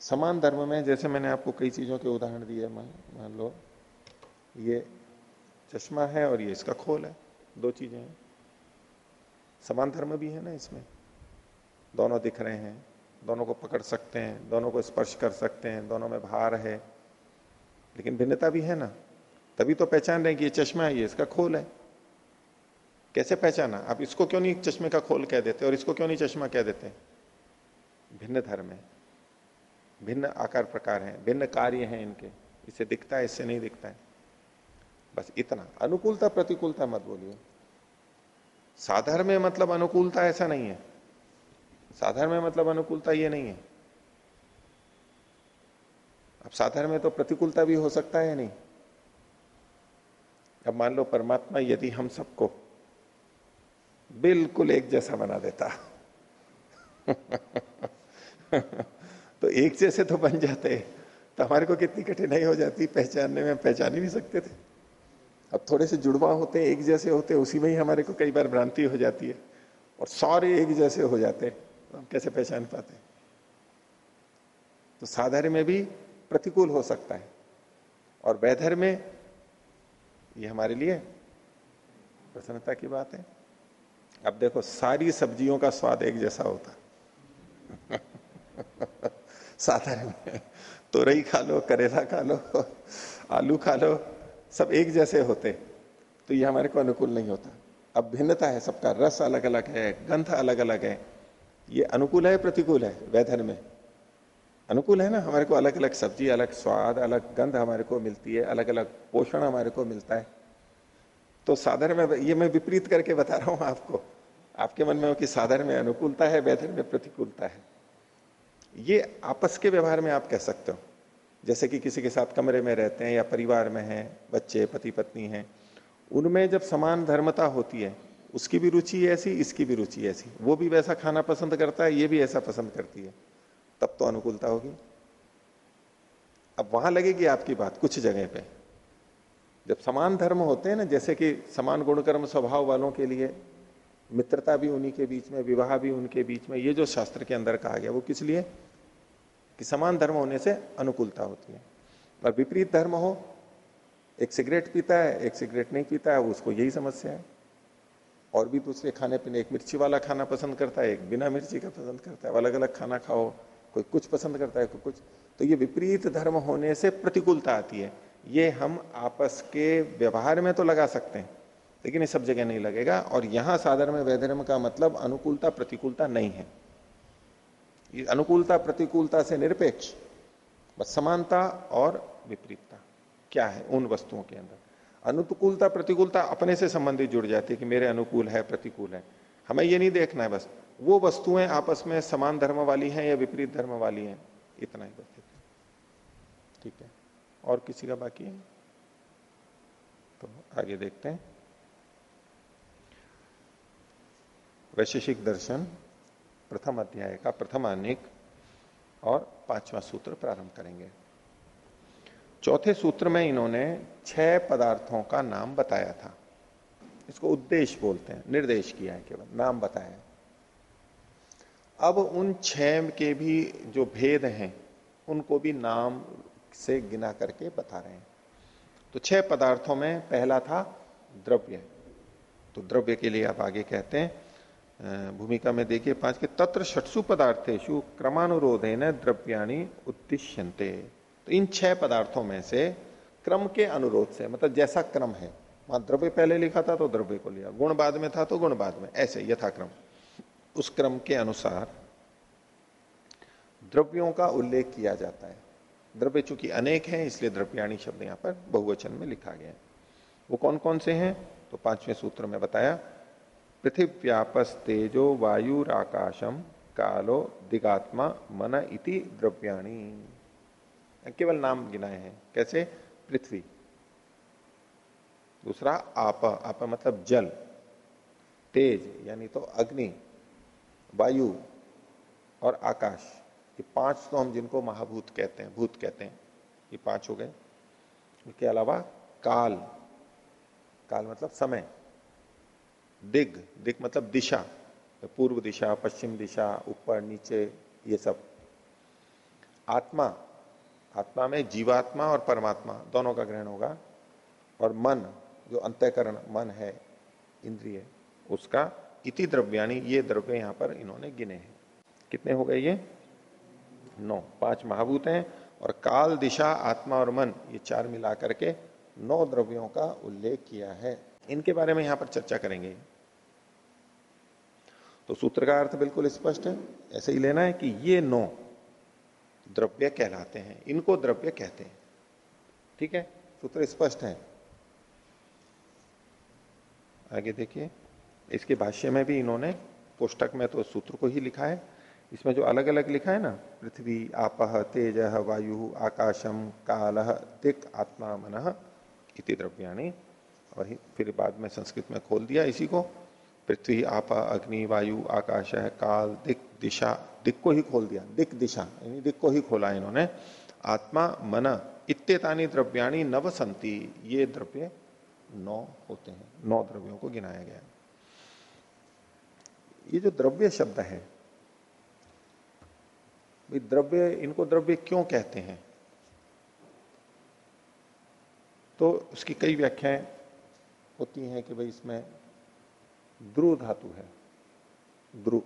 A: समान धर्म में, जैसे मैंने आपको कई चीज़ों के उदाहरण दिए, मान लो, ये चश्मा है और ये इसका खोल है, दो चीज़ें हैं। समान धर्म भी है ना इसमें। दोनों दिख रहे हैं, दोनों को पकड़ सकते हैं, दोनों को स्पर्श कर सकते हैं, दोनों में भार है। लेकिन भिन्नता भी है ना। तभी तो पहचान रहे कि ये चश्मा है, ये इसका खोल है। कैसे पहचाना? आप इसको क्यों नहीं चश्मे का खोल कह देते और इसको क्यों नहीं चश्मा कह देते? भिन्न धर्म है। भिन्न आकार प्रकार है, भिन्न कार्य हैं इनके। इसे दिखता है, इससे नहीं दिखता है। बस इतना। अनुकूलता, प्रतिकूलता मत बोलिए। साधारण में मतलब अनुकूलता ऐसा नहीं है। साधारण में मतलब अनुकूलता ये नहीं है। अब साधारण में तो प्रतिकूलता भी हो सकता है नहीं? अब मान लो परमात्मा यदि हम सबको बिल्कुल एक जैसा बना देता। तो एक जैसे तो बन जाते। तो हमारे को कितनी कठिनाई हो जाती, पहचानने में पहचान ही नहीं सकते थे। अब थोड़े से जुड़वा होते, एक जैसे होते, उसी में ही हमारे को कई बार भ्रांति हो जाती है। और सारे एक जैसे हो जाते तो हम कैसे पहचान पाते? तो साधर में भी प्रतिकूल हो सकता है। और वैधर में ये हमारे लिए प्रसन्नता की बात है। अब देखो, सारी सब्जियों का स्वाद एक जैसा होता। साधारण। तोरई खा लो, करेला खा लो, आलू खा लो, सब एक जैसे होते। तो ये हमारे को अनुकूल नहीं होता। अब भिन्नता है, सबका रस अलग अलग है, गंध अलग अलग है। ये अनुकूल है, प्रतिकूल है वैधन में। अनुकूल है ना, हमारे को अलग अलग सब्ज़ी, अलग स्वाद, अलग गंध हमारे को मिलती है अलग अलग पोषण हमारे को मिलता है। तो साधारण में, ये मैं विपरीत करके बता रहा हूँ आपको। आपके मन में हो कि साधन में अनुकूलता है वैधन में प्रतिकूलता है। ये आपस के व्यवहार में आप कह सकते हो। जैसे कि किसी के साथ कमरे में रहते हैं या परिवार में हैं, बच्चे, पति, पत्नी हैं, उनमें जब समान धर्मता होती है, उसकी भी रुचि ऐसी, इसकी भी रुचि ऐसी। वो भी वैसा खाना पसंद करता है, ये भी ऐसा पसंद करती है। तब तो अनुकूलता होगी। अब वहाँ लगेगी आपकी बात कुछ जगह पे। जब समान धर्म होते हैं ना, जैसे कि समान गुणकर्म स्वभाव वालों के लिए मित्रता भी उन्हीं के बीच में, विवाह भी उनके बीच में, ये जो शास्त्र के अंदर कहा गया, वो किस लिए? कि समान धर्म होने से अनुकूलता होती है। और विपरीत धर्म हो, एक सिगरेट पीता है, एक सिगरेट नहीं पीता है उसको यही समस्या है। और भी दूसरे खाने पीने, एक मिर्ची वाला खाना पसंद करता है, एक बिना मिर्ची का पसंद करता है अलग अलग खाना खाओ, कोई कुछ पसंद करता है, कोई कुछ। तो ये विपरीत धर्म होने से प्रतिकूलता आती है। ये हम आपस के व्यवहार में तो लगा सकते हैं लेकिन ये सब जगह नहीं लगेगा। और यहाँ साधारण में वैधर्म का मतलब अनुकूलता प्रतिकूलता नहीं है। ये अनुकूलता प्रतिकूलता से निरपेक्ष, बस समानता और विपरीतता क्या है उन वस्तुओं के अंदर? अनुकूलता प्रतिकूलता अपने से संबंधित जुड़ जाती है कि मेरे अनुकूल है, प्रतिकूल है। हमें ये नहीं देखना है बस। वो वस्तुएँ आपस में समान धर्म वाली हैं या विपरीत धर्म वाली हैं? इतना ही बस। ठीक है। और किसी का बाकी है? तो आगे देखते हैं। वैशेषिक दर्शन, प्रथम अध्याय का प्रथम अनेक और पांचवा सूत्र प्रारंभ करेंगे। चौथे सूत्र में इन्होंने छह पदार्थों का नाम बताया था। इसको उद्देश्य बोलते हैं, निर्देश किया है केवल, नाम बताया अब उन छह के भी जो भेद हैं, उनको भी नाम से गिना करके बता रहे हैं। तो छह पदार्थों में पहला था द्रव्य। तो द्रव्य के लिए आप आगे कहते हैं भूमिका में देखिए, पाँच के तत्र षटसु पदार्थेशु क्रमानुरोधे न द्रव्याणी उद्दिश्यंते तो इन छह पदार्थों में से क्रम के अनुरोध से मतलब जैसा क्रम है वहाँ द्रव्य पहले लिखा था तो द्रव्य को लिया, गुण बाद में था तो गुण बाद में, ऐसे यथाक्रम। उस क्रम के अनुसार द्रव्यों का उल्लेख किया जाता है। द्रव्य चूँकि अनेक हैं, इसलिए द्रव्याणी शब्द यहाँ पर बहुवचन में लिखा गया है। वो कौन कौन से हैं? तो पाँचवें सूत्र में बताया पृथिव्यापस तेजो वायुराकाशम कालो दिगात्मा मन इति द्रव्याणी। केवल नाम गिनाए हैं। कैसे? पृथ्वी। दूसरा, आप आप मतलब जल। तेज, यानी तो अग्नि, वायु और आकाश। ये पाँच तो हम जिनको महाभूत कहते हैं, भूत कहते हैं। ये पाँच हो गए। इसके अलावा काल। काल मतलब समय। दिग दिग मतलब दिशा, पूर्व दिशा, पश्चिम दिशा, ऊपर, नीचे, ये सब। आत्मा आत्मा में जीवात्मा और परमात्मा, दोनों का ग्रहण होगा। और मन, जो अंतःकरण, मन है, इंद्रिय, उसका इति द्रव्याणी ये द्रव्य यहाँ पर इन्होंने गिने हैं। कितने हो गए ये? नौ। पाँच महाभूत हैं और काल, दिशा, आत्मा और मन, ये चार मिला करके नौ द्रव्यों का उल्लेख किया है। इनके बारे में यहाँ पर चर्चा करेंगे। तो सूत्र का अर्थ बिल्कुल स्पष्ट है। ऐसे ही लेना है कि ये नौ द्रव्य कहलाते हैं, इनको द्रव्य कहते हैं। ठीक है? सूत्र स्पष्ट है। आगे देखिए, इसके भाष्य में भी इन्होंने, पुस्तक में तो सूत्र को ही लिखा है। इसमें जो अलग अलग लिखा है ना, पृथ्वी, आपह, तेज, वायु, आकाशम काल दिक आत्मा, मन, इति द्रव्याणी। और फिर बाद में संस्कृत में खोल दिया इसी को। पृथ्वी, आपा, अग्नि, वायु, आकाश है, काल, दिक, दिशा। दिक को ही खोल दिया, दिक दिशा। यानी दिक को ही खोला इन्होंने। आत्मा, मन, इत्यतानी द्रव्याणी नव संति ये द्रव्य नौ होते हैं, नौ द्रव्यों को गिनाया गया ये जो द्रव्य शब्द है द्रव्य, इनको द्रव्य क्यों कहते हैं? तो उसकी कई व्याख्याएँ होती हैं कि भाई इसमें ध्रुव धातु है। ध्रुव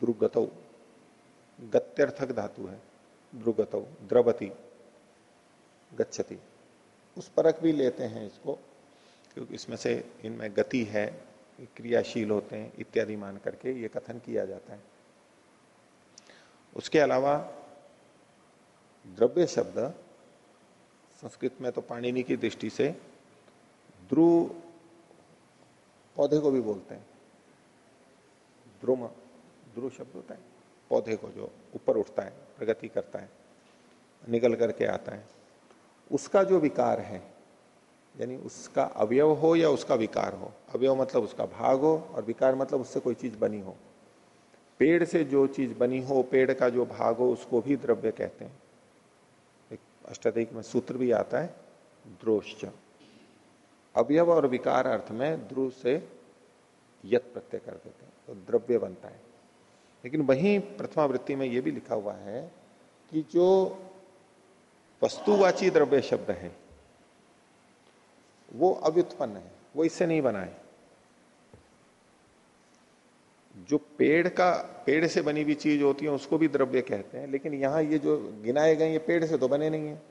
A: ध्रुगतौ गत्यर्थक धातु है। ध्रुगतौ द्रवती, गच्छति। उस परक भी लेते हैं इसको, क्योंकि इसमें से इनमें गति है, क्रियाशील होते हैं, इत्यादि मान करके ये कथन किया जाता है। उसके अलावा, द्रव्य शब्द संस्कृत में तो पाणिनि की दृष्टि से ध्रुव पौधे को भी बोलते हैं। ध्रुम ध्रुव शब्द होता है। पौधे को जो ऊपर उठता है, प्रगति करता है, निकल करके आता है। उसका जो विकार है, यानी उसका अवयव हो या उसका विकार हो, अवयव मतलब उसका भाग हो और विकार मतलब उससे कोई चीज़ बनी हो। पेड़ से जो चीज़ बनी हो, पेड़ का जो भाग हो, उसको भी द्रव्य कहते हैं। एक अष्टाधिक में सूत्र भी आता है द्रोश्च अवयव और विकार अर्थ में ध्रुव से यत प्रत्यय कर देते हैं तो द्रव्य बनता है। लेकिन वहीं प्रथमावृत्ति में यह भी लिखा हुआ है कि जो वस्तुवाची द्रव्य शब्द है, वो अव्युत्पन्न है, वो इससे नहीं बना है। जो पेड़ का, पेड़ से बनी हुई चीज़ होती है, उसको भी द्रव्य कहते हैं, लेकिन यहाँ ये जो गिनाए गए, ये पेड़ से तो बने नहीं है।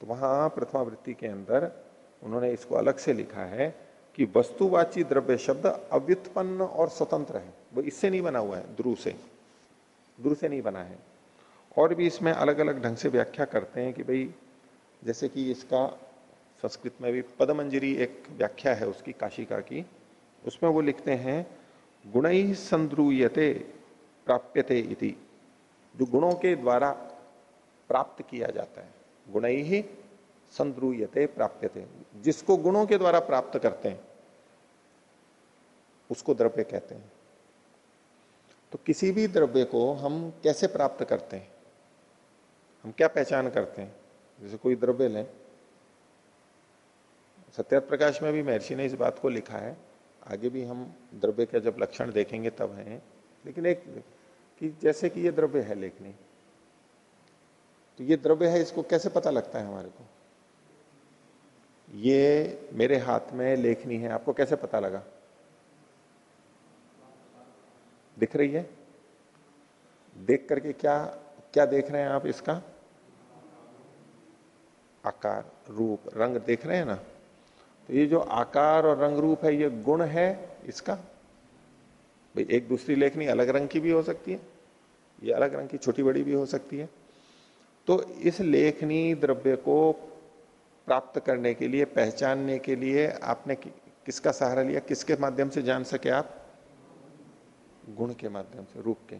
A: तो वहाँ प्रथमावृत्ति के अंदर उन्होंने इसको अलग से लिखा है कि वस्तुवाची द्रव्य शब्द अव्युत्पन्न और स्वतंत्र है। वो इससे नहीं बना हुआ है ध्रुव से। ध्रुव से नहीं बना है। और भी इसमें अलग अलग ढंग से व्याख्या करते हैं कि भाई, जैसे कि इसका संस्कृत में भी पदमंजरी एक व्याख्या है उसकी, काशिका की, उसमें वो लिखते हैं, गुण ही संद्रूयते प्राप्यते इति। जो गुणों के द्वारा प्राप्त किया जाता है। गुण ही संद्रूयते प्राप्यते। जिसको गुणों के द्वारा प्राप्त करते हैं, उसको द्रव्य कहते हैं। तो किसी भी द्रव्य को हम कैसे प्राप्त करते हैं? हम क्या पहचान करते हैं? जैसे कोई द्रव्य लें। सत्या प्रकाश में भी महर्षि ने इस बात को लिखा है। आगे भी हम द्रव्य का जब लक्षण देखेंगे तब है। लेकिन एक कि जैसे कि ये द्रव्य है लेखनी। तो ये द्रव्य है, इसको कैसे पता लगता है हमारे को? ये मेरे हाथ में लेखनी है। आपको कैसे पता लगा? दिख रही है? देख करके क्या क्या देख रहे हैं आप इसका? आकार, रूप, रंग देख रहे हैं ना? तो ये जो आकार और रंग रूप है, ये गुण है इसका? भाई, एक दूसरी लेखनी अलग रंग की भी हो सकती है, ये अलग रंग की छोटी बड़ी भी हो सकती है। तो इस लेखनी द्रव्य को प्राप्त करने के लिए पहचानने के लिए आपने कि, किसका सहारा लिया? किसके माध्यम से जान सके आप? गुण के माध्यम से रूप के।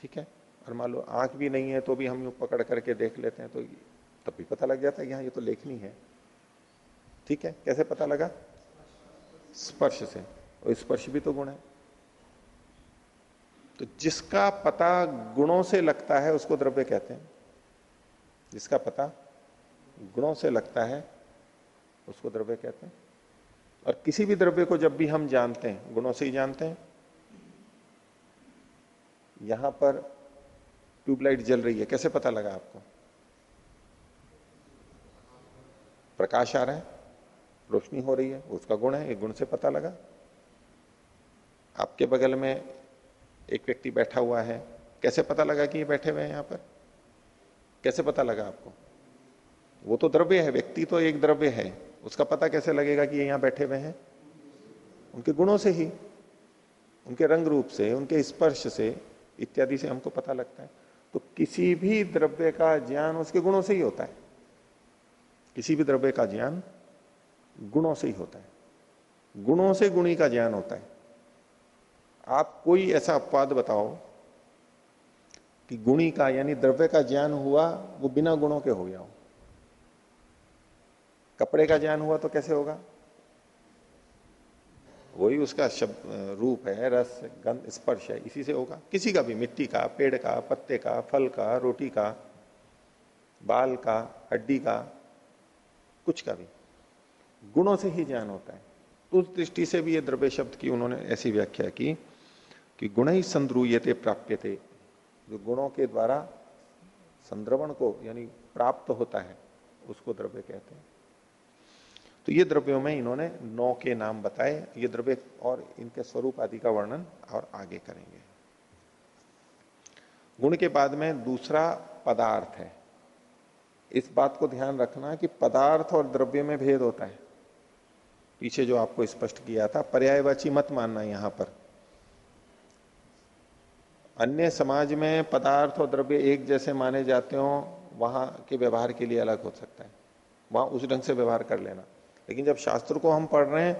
A: ठीक है? और मान लो आँख भी नहीं है तो भी हम यूँ पकड़ करके देख लेते हैं तो तब भी पता लग जाता है कि हाँ ये तो लेखनी है। ठीक है? कैसे पता लगा? स्पर्श से। और स्पर्श भी तो गुण है। तो जिसका पता गुणों से लगता है उसको द्रव्य कहते हैं। जिसका पता गुणों से लगता है, उसको द्रव्य कहते हैं। और किसी भी द्रव्य को जब भी हम जानते हैं, गुणों से ही जानते हैं, यहाँ पर ट्यूबलाइट जल रही है। कैसे पता लगा आपको? प्रकाश आ रहा है, रोशनी हो रही है, उसका गुण है एक गुण से पता लगा। आपके बगल में एक व्यक्ति बैठा हुआ है, कैसे पता लगा कि ये बैठे हुए हैं यहाँ पर? कैसे पता लगा आपको? वो तो द्रव्य है, व्यक्ति तो एक द्रव्य है। उसका पता कैसे लगेगा कि ये यहाँ बैठे हुए हैं? उनके गुणों से ही, उनके रंग रूप से, उनके स्पर्श से इत्यादि से हमको पता लगता है। तो किसी भी द्रव्य का ज्ञान उसके गुणों से ही होता है। किसी भी द्रव्य का ज्ञान गुणों से ही होता है। गुणों से गुणी का ज्ञान होता है। आप कोई ऐसा अपवाद बताओ कि गुणी का, यानी द्रव्य का ज्ञान हुआ, वो बिना गुणों के हो गया हो। कपड़े का ज्ञान हुआ तो कैसे होगा? वही उसका शब्द, रूप है, रस, गंध, स्पर्श है, इसी से होगा। किसी का भी, मिट्टी का, पेड़ का, पत्ते का, फल का, रोटी का, बाल का, हड्डी का, कुछ का भी। गुणों से ही ज्ञान होता है। तो उस दृष्टि से भी ये द्रव्य शब्द की उन्होंने ऐसी व्याख्या की कि गुण ही संद्रूयते प्राप्य थे जो गुणों के द्वारा संद्रवण को, यानी प्राप्त होता है, उसको द्रव्य कहते हैं। तो ये द्रव्यों में इन्होंने नौ के नाम बताए, ये द्रव्य और इनके स्वरूप आदि का वर्णन और आगे करेंगे। गुण के बाद में दूसरा पदार्थ है। इस बात को ध्यान रखना कि पदार्थ और द्रव्य में भेद होता है। पीछे जो आपको स्पष्ट किया था, पर्यायवाची मत मानना यहाँ पर। अन्य समाज में पदार्थ और द्रव्य एक जैसे माने जाते हो, वहाँ के व्यवहार के लिए अलग हो सकता है। वहाँ उस ढंग से व्यवहार कर लेना। लेकिन जब शास्त्र को हम पढ़ रहे हैं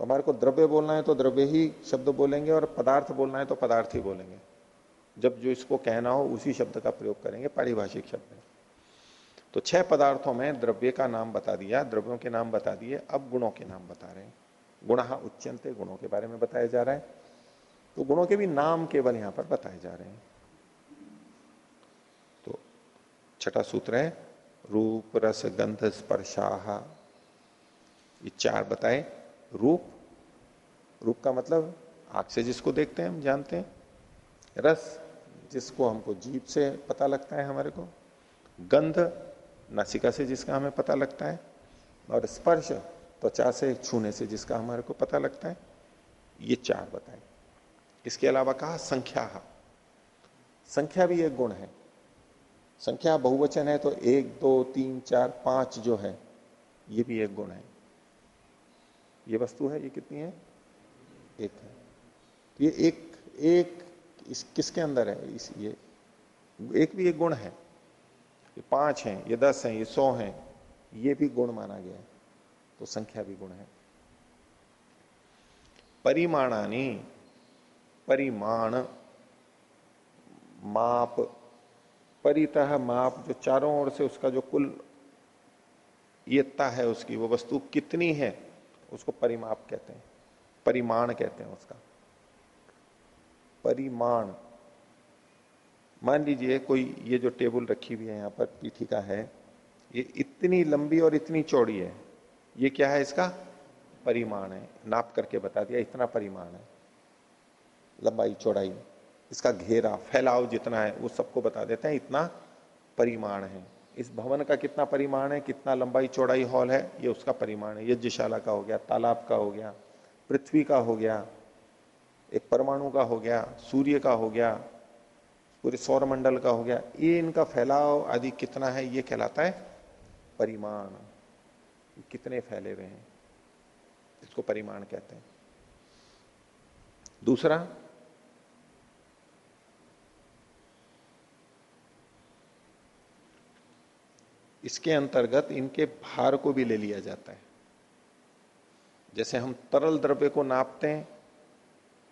A: तो हमारे को द्रव्य बोलना है तो द्रव्य ही शब्द बोलेंगे और पदार्थ बोलना है तो पदार्थ ही बोलेंगे। जब जो इसको कहना हो, उसी शब्द का प्रयोग करेंगे पारिभाषिक शब्द तो छह पदार्थों में द्रव्य का नाम बता दिया, द्रव्यों के नाम बता दिए, अब गुणों के नाम बता रहे हैं। गुण उच्चनते गुणों के बारे में बताया जा रहा है। तो गुणों के भी नाम केवल यहाँ पर बताए जा रहे हैं। तो छठा सूत्र है, रूप, रस, गंध, स्पर्शाह ये चार बताए। रूप। रूप का मतलब आँख से जिसको देखते हैं, हम जानते हैं। रस, जिसको हमको जीप से पता लगता है हमारे को। गंध, नासिका से जिसका हमें पता लगता है। और स्पर्श, त्वचा से छूने से जिसका हमारे को पता लगता है। ये चार बताए। इसके अलावा कहा, संख्या। संख्या भी एक गुण है। संख्या बहुवचन है तो एक, दो, तीन, चार, पाँच जो है, ये भी एक गुण है। ये वस्तु है, ये कितनी है? एक है। तो ये एक एक इस किसके अंदर है? इस ये, एक भी एक गुण है। ये पाँच हैं, ये दस हैं, ये सौ हैं, ये भी गुण माना गया है तो संख्या भी गुण है। परिमाणानी, परिमाण, माप, परितः माप, जो चारों ओर से उसका जो कुल येता है उसकी, वो वस्तु कितनी है? उसको परिमाप कहते हैं। परिमाण कहते हैं उसका। परिमाण। मान लीजिए कोई ये जो टेबल रखी हुई है यहाँ पर, पीठी का है, ये इतनी लंबी और इतनी चौड़ी है, ये क्या है इसका? परिमाण है। नाप करके बता दिया, इतना परिमाण है। लंबाई, चौड़ाई, इसका घेरा, फैलाव जितना है, वो सबको बता देते हैं, इतना परिमाण है। इस भवन का कितना परिमाण है, कितना लंबाई चौड़ाई हॉल है, ये उसका परिमाण है। यज्ञशाला का हो गया, तालाब का हो गया, पृथ्वी का हो गया, एक परमाणु का हो गया, सूर्य का हो गया, पूरे सौर मंडल का हो गया। ये इनका फैलाव आदि कितना है, ये कहलाता है परिमाण। कितने फैले हुए हैं, इसको परिमाण कहते हैं। दूसरा इसके अंतर्गत इनके भार को भी ले लिया जाता है। जैसे हम तरल द्रव्य को नापते हैं,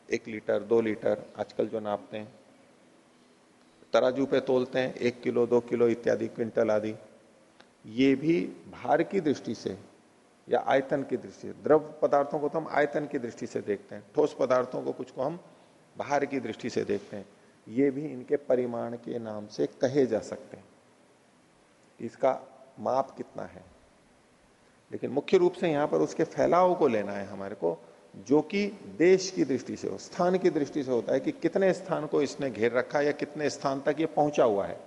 A: एक लीटर, दो लीटर, आजकल जो नापते हैं, तराजू पे तोलते हैं, एक किलो, दो किलो इत्यादि, क्विंटल आदि, ये भी भार की दृष्टि से या आयतन की दृष्टि से, द्रव पदार्थों को तो हम आयतन की दृष्टि से देखते हैं, ठोस पदार्थों को कुछ को हम भार की दृष्टि से देखते हैं, ये भी इनके परिमाण के नाम से कहे जा सकते हैं। इसका माप कितना है? लेकिन मुख्य रूप से यहाँ पर उसके फैलाव को लेना है हमारे को, जो कि देश की दृष्टि से हो, स्थान की दृष्टि से होता है कि कितने स्थान को इसने घेर रखा या कितने स्थान तक ये पहुँचा हुआ है।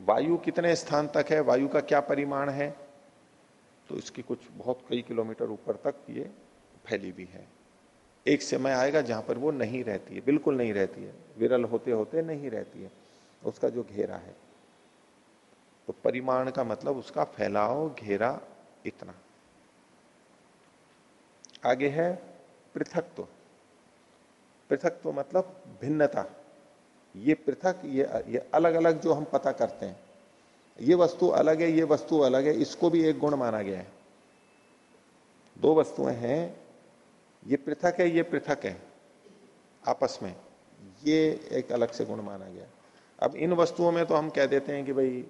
A: वायु कितने स्थान तक है, वायु का क्या परिमाण है? तो इसकी कुछ बहुत कई किलोमीटर ऊपर तक ये फैली भी है। एक समय आएगा जहाँ पर वो नहीं रहती है, बिल्कुल नहीं रहती है। विरल होते होते नहीं रहती है। उसका जो घेरा है। तो परिमाण का मतलब उसका फैलाव, घेरा, इतना। आगे है पृथकत्व। पृथकत्व मतलब भिन्नता। ये पृथक, ये ये अलग अलग जो हम पता करते हैं। ये वस्तु अलग है, ये वस्तु अलग है, इसको भी एक गुण माना गया है। दो वस्तुएँ हैं, ये पृथक है, ये पृथक है, आपस में। ये एक अलग से गुण माना गया। अब इन वस्तुओं में तो हम कह देते हैं कि भाई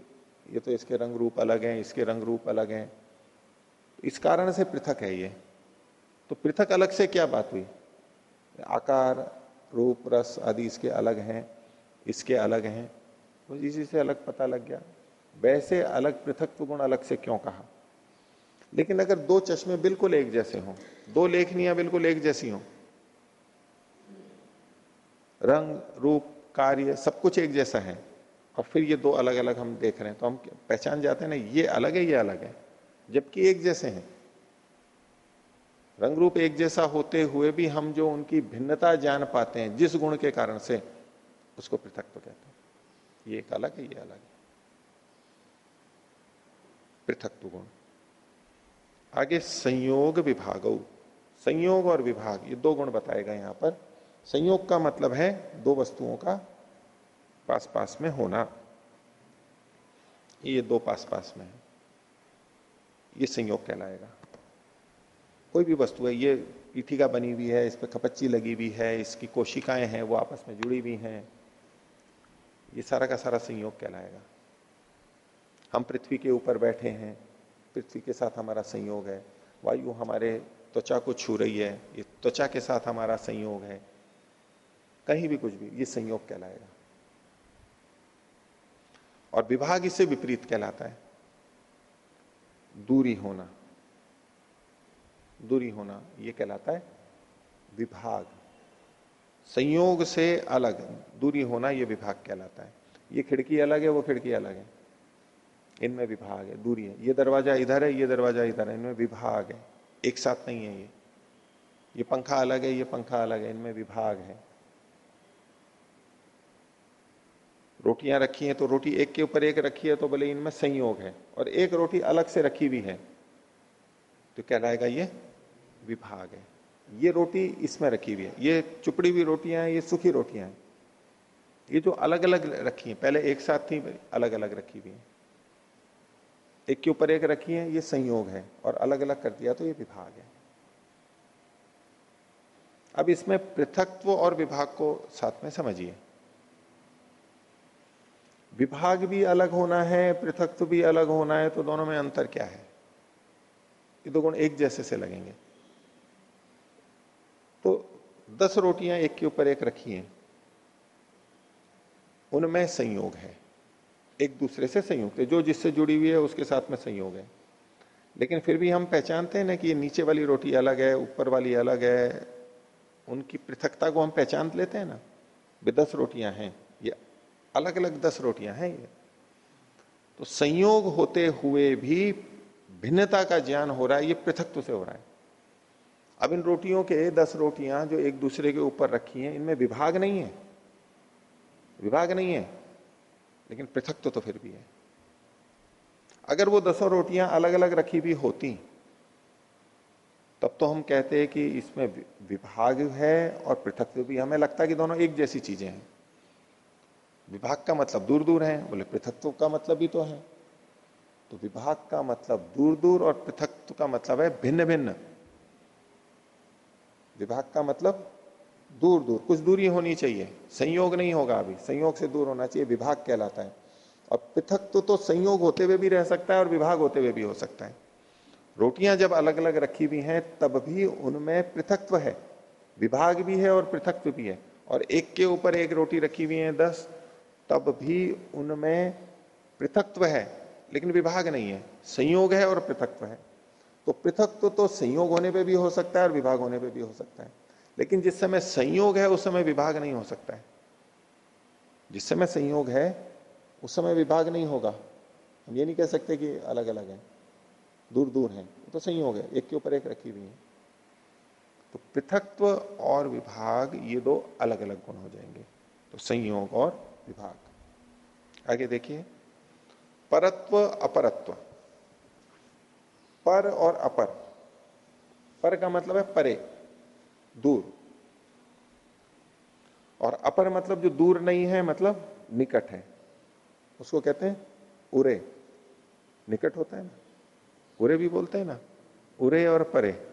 A: ये तो इसके रंग रूप अलग हैं, इसके रंग रूप अलग हैं। इस कारण से पृथक है ये। तो पृथक अलग से क्या बात हुई? आकार, रूप, रस आदि इसके अलग हैं, इसके अलग हैं। तो इसी से अलग पता लग गया। वैसे अलग पृथक गुण अलग से क्यों कहा? लेकिन अगर दो चश्मे बिल्कुल एक जैसे हों, दो लेखनियाँ बिल्कुल एक जैसी हों, रंग, रूप, कार्य सब कुछ एक जैसा है और फिर ये दो अलग अलग हम देख रहे हैं तो हम पहचान जाते हैं ना, ये अलग है, ये अलग है। जबकि एक जैसे हैं। रंग रूप एक जैसा होते हुए भी हम जो उनकी भिन्नता जान पाते हैं, जिस गुण के कारण से, उसको पृथक तो कहते हैं। ये एक अलग है, ये अलग है। पृथक गुण। आगे संयोग विभाग संयोग और विभाग, ये दो गुण बताएगा यहाँ पर। संयोग का मतलब है दो वस्तुओं का पास पास में होना। ये दो पास पास में है। ये संयोग कहलाएगा। कोई भी वस्तु है, ये पीठिका बनी हुई है, इस पर खपच्ची लगी हुई है, इसकी कोशिकाएँ हैं, वो आपस में जुड़ी हुई हैं। ये सारा का सारा संयोग कहलाएगा। हम पृथ्वी के ऊपर बैठे हैं। पृथ्वी के साथ हमारा संयोग है। वायु हमारे त्वचा को छू रही है। ये त्वचा के साथ हमारा संयोग है। कहीं भी कुछ भी, ये संयोग कहलाएगा। और विभाग इससे विपरीत कहलाता है। दूरी होना। दूरी होना यह कहलाता है विभाग। संयोग से अलग, दूरी होना यह विभाग कहलाता है। ये खिड़की अलग है, वो खिड़की अलग है। इनमें विभाग है, दूरी है। ये दरवाज़ा इधर है, ये दरवाज़ा इधर है। इनमें विभाग है। एक साथ नहीं है ये। ये पंखा अलग है, ये पंखा अलग है। इनमें विभाग है। रोटियाँ रखी हैं तो रोटी एक के ऊपर एक रखी है तो बोले इनमें संयोग है। और एक रोटी अलग से रखी हुई है तो कहलाएगा ये? विभाग है। ये रोटी इसमें रखी हुई है। ये चुपड़ी हुई रोटियाँ हैं, ये सूखी रोटियाँ हैं। ये जो अलग अलग रखी हैं, पहले एक साथ थी अलग अलग रखी हुई है। एक के ऊपर एक रखी है, ये संयोग है और अलग अलग कर दिया तो ये विभाग है। अब इसमें पृथकत्व और विभाग को साथ में समझिए। विभाग भी अलग होना है, पृथकत्व भी अलग होना है तो दोनों में अंतर क्या है? ये दो गुण एक जैसे से लगेंगे। तो दस रोटियाँ एक के ऊपर एक रखी हैं। उनमें संयोग है। एक दूसरे से संयुक्त है। जो जिससे जुड़ी हुई है, उसके साथ में संयोग है। लेकिन फिर भी हम पहचानते हैं ना कि ये नीचे वाली रोटी अलग है, ऊपर वाली अलग है। उनकी पृथकता को हम पहचान लेते हैं ना। वे दस रोटियाँ हैं। अलग अलग दस रोटियाँ हैं ये। तो संयोग होते हुए भी भिन्नता का ज्ञान हो रहा है ये पृथकत्व से हो रहा है। अब इन रोटियों के दस रोटियाँ जो एक दूसरे के ऊपर रखी हैं इनमें विभाग नहीं है। विभाग नहीं है लेकिन पृथक तो, तो फिर भी है। अगर वो दसों रोटियाँ अलग अलग रखी भी होती तब तो हम कहते हैं कि इसमें विभाग है और पृथक भी। हमें लगता है कि दोनों एक जैसी चीज़ें हैं। विभाग का मतलब दूर दूर है बोले पृथकत्व का मतलब भी तो है। तो विभाग का मतलब दूर दूर और पृथकत्व का मतलब है भिन्न भिन्न विभाग का मतलब दूर दूर कुछ दूरी होनी चाहिए। संयोग नहीं होगा अभी संयोग से दूर होना चाहिए विभाग कहलाता है। और पृथक तो, संयोग होते हुए भी रह सकता है और विभाग होते हुए भी हो सकता है। रोटियाँ जब अलग अलग रखी हुई हैं तब भी उनमें पृथकत्व है। विभाग भी है और पृथकत्व भी है। और एक के ऊपर एक रोटी रखी हुई है दस तब भी उनमें पृथकत्व है, लेकिन विभाग नहीं है। संयोग है और पृथकत्व है। तो पृथकत्व तो संयोग होने पे भी हो सकता है और विभाग होने पे भी हो सकता है। लेकिन जिस समय संयोग है, उस समय विभाग नहीं हो सकता है। जिस समय संयोग है, उस समय विभाग नहीं होगा। हम ये नहीं कह सकते कि अलग अलग है। दूर दूर है तो संयोग है। एक के ऊपर एक रखी हुई है। तो पृथकत्व और विभाग ये दो अलग अलग गुण हो जाएँगे। तो संयोग और विभाग। आगे देखिए। परत्व, अपरत्व। पर और अपर। पर का मतलब है परे, दूर। और अपर मतलब जो दूर नहीं है मतलब निकट है। उसको कहते हैं उरे। निकट होता है ना? उरे भी बोलते हैं ना? उरे और परे।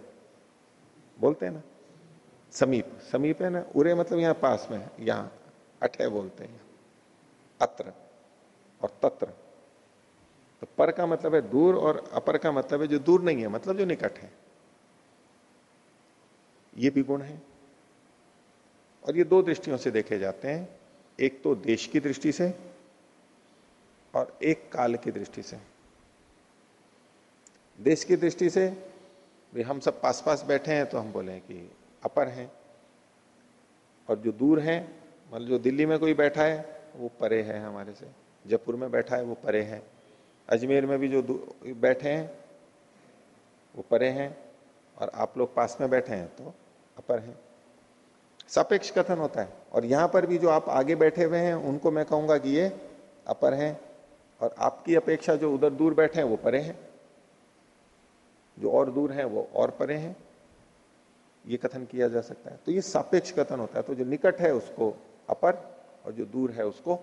A: बोलते हैं ना? समीप। समीप है ना? उरे मतलब यहाँ पास में है। यहाँ अठे बोलते हैं। अत्र और तत्र। तो पर का मतलब है दूर और अपर का मतलब है जो दूर नहीं है मतलब जो निकट है। ये भी गुण है। और ये दो दृष्टियों से देखे जाते हैं, एक तो देश की दृष्टि से और एक काल की दृष्टि से। देश की दृष्टि से भाई हम सब पास पास बैठे हैं तो हम बोले कि अपर हैं। और जो दूर हैं मतलब जो दिल्ली में कोई बैठा है वो परे है हमारे से। जयपुर में बैठा है, वो परे है। अजमेर में भी जो बैठे हैं, वो परे हैं। और आप लोग पास में बैठे हैं तो अपर हैं। सापेक्ष कथन होता है। और यहाँ पर भी जो आप आगे बैठे हुए हैं, उनको मैं कहूँगा कि ये अपर हैं। और आपकी अपेक्षा जो उधर दूर बैठे हैं, वो परे हैं। जो और दूर हैं, वो और परे हैं। ये कथन किया जा सकता है। तो ये सापेक्ष कथन होता है। तो जो निकट है, उसको अपर और जो दूर है उसको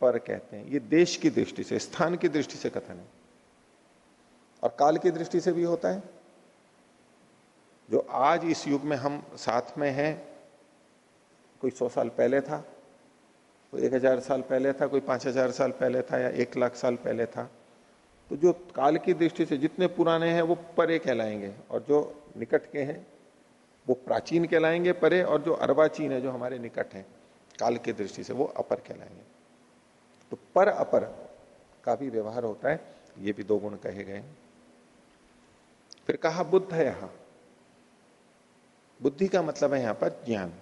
A: पर कहते हैं। ये देश की दृष्टि से, स्थान की दृष्टि से कथन है। और काल की दृष्टि से भी होता है। जो आज इस युग में हम साथ में हैं, कोई सौ साल पहले था, कोई एक हज़ार साल पहले था, कोई पाँच हज़ार साल पहले था या एक लाख साल पहले था तो जो काल की दृष्टि से जितने पुराने हैं, वो परे कहलाएँगे। और जो निकट के हैं, वो प्राचीन कहलाएँगे परे, और जो अर्वाचीन है, जो हमारे निकट है। काल की दृष्टि से वो अपर कहलाएँगे। तो पर अपर का भी व्यवहार होता है, ये भी दो गुण कहे गए। फिर कहा बुद्ध है यहाँ। बुद्धि का मतलब है यहाँ पर ज्ञान।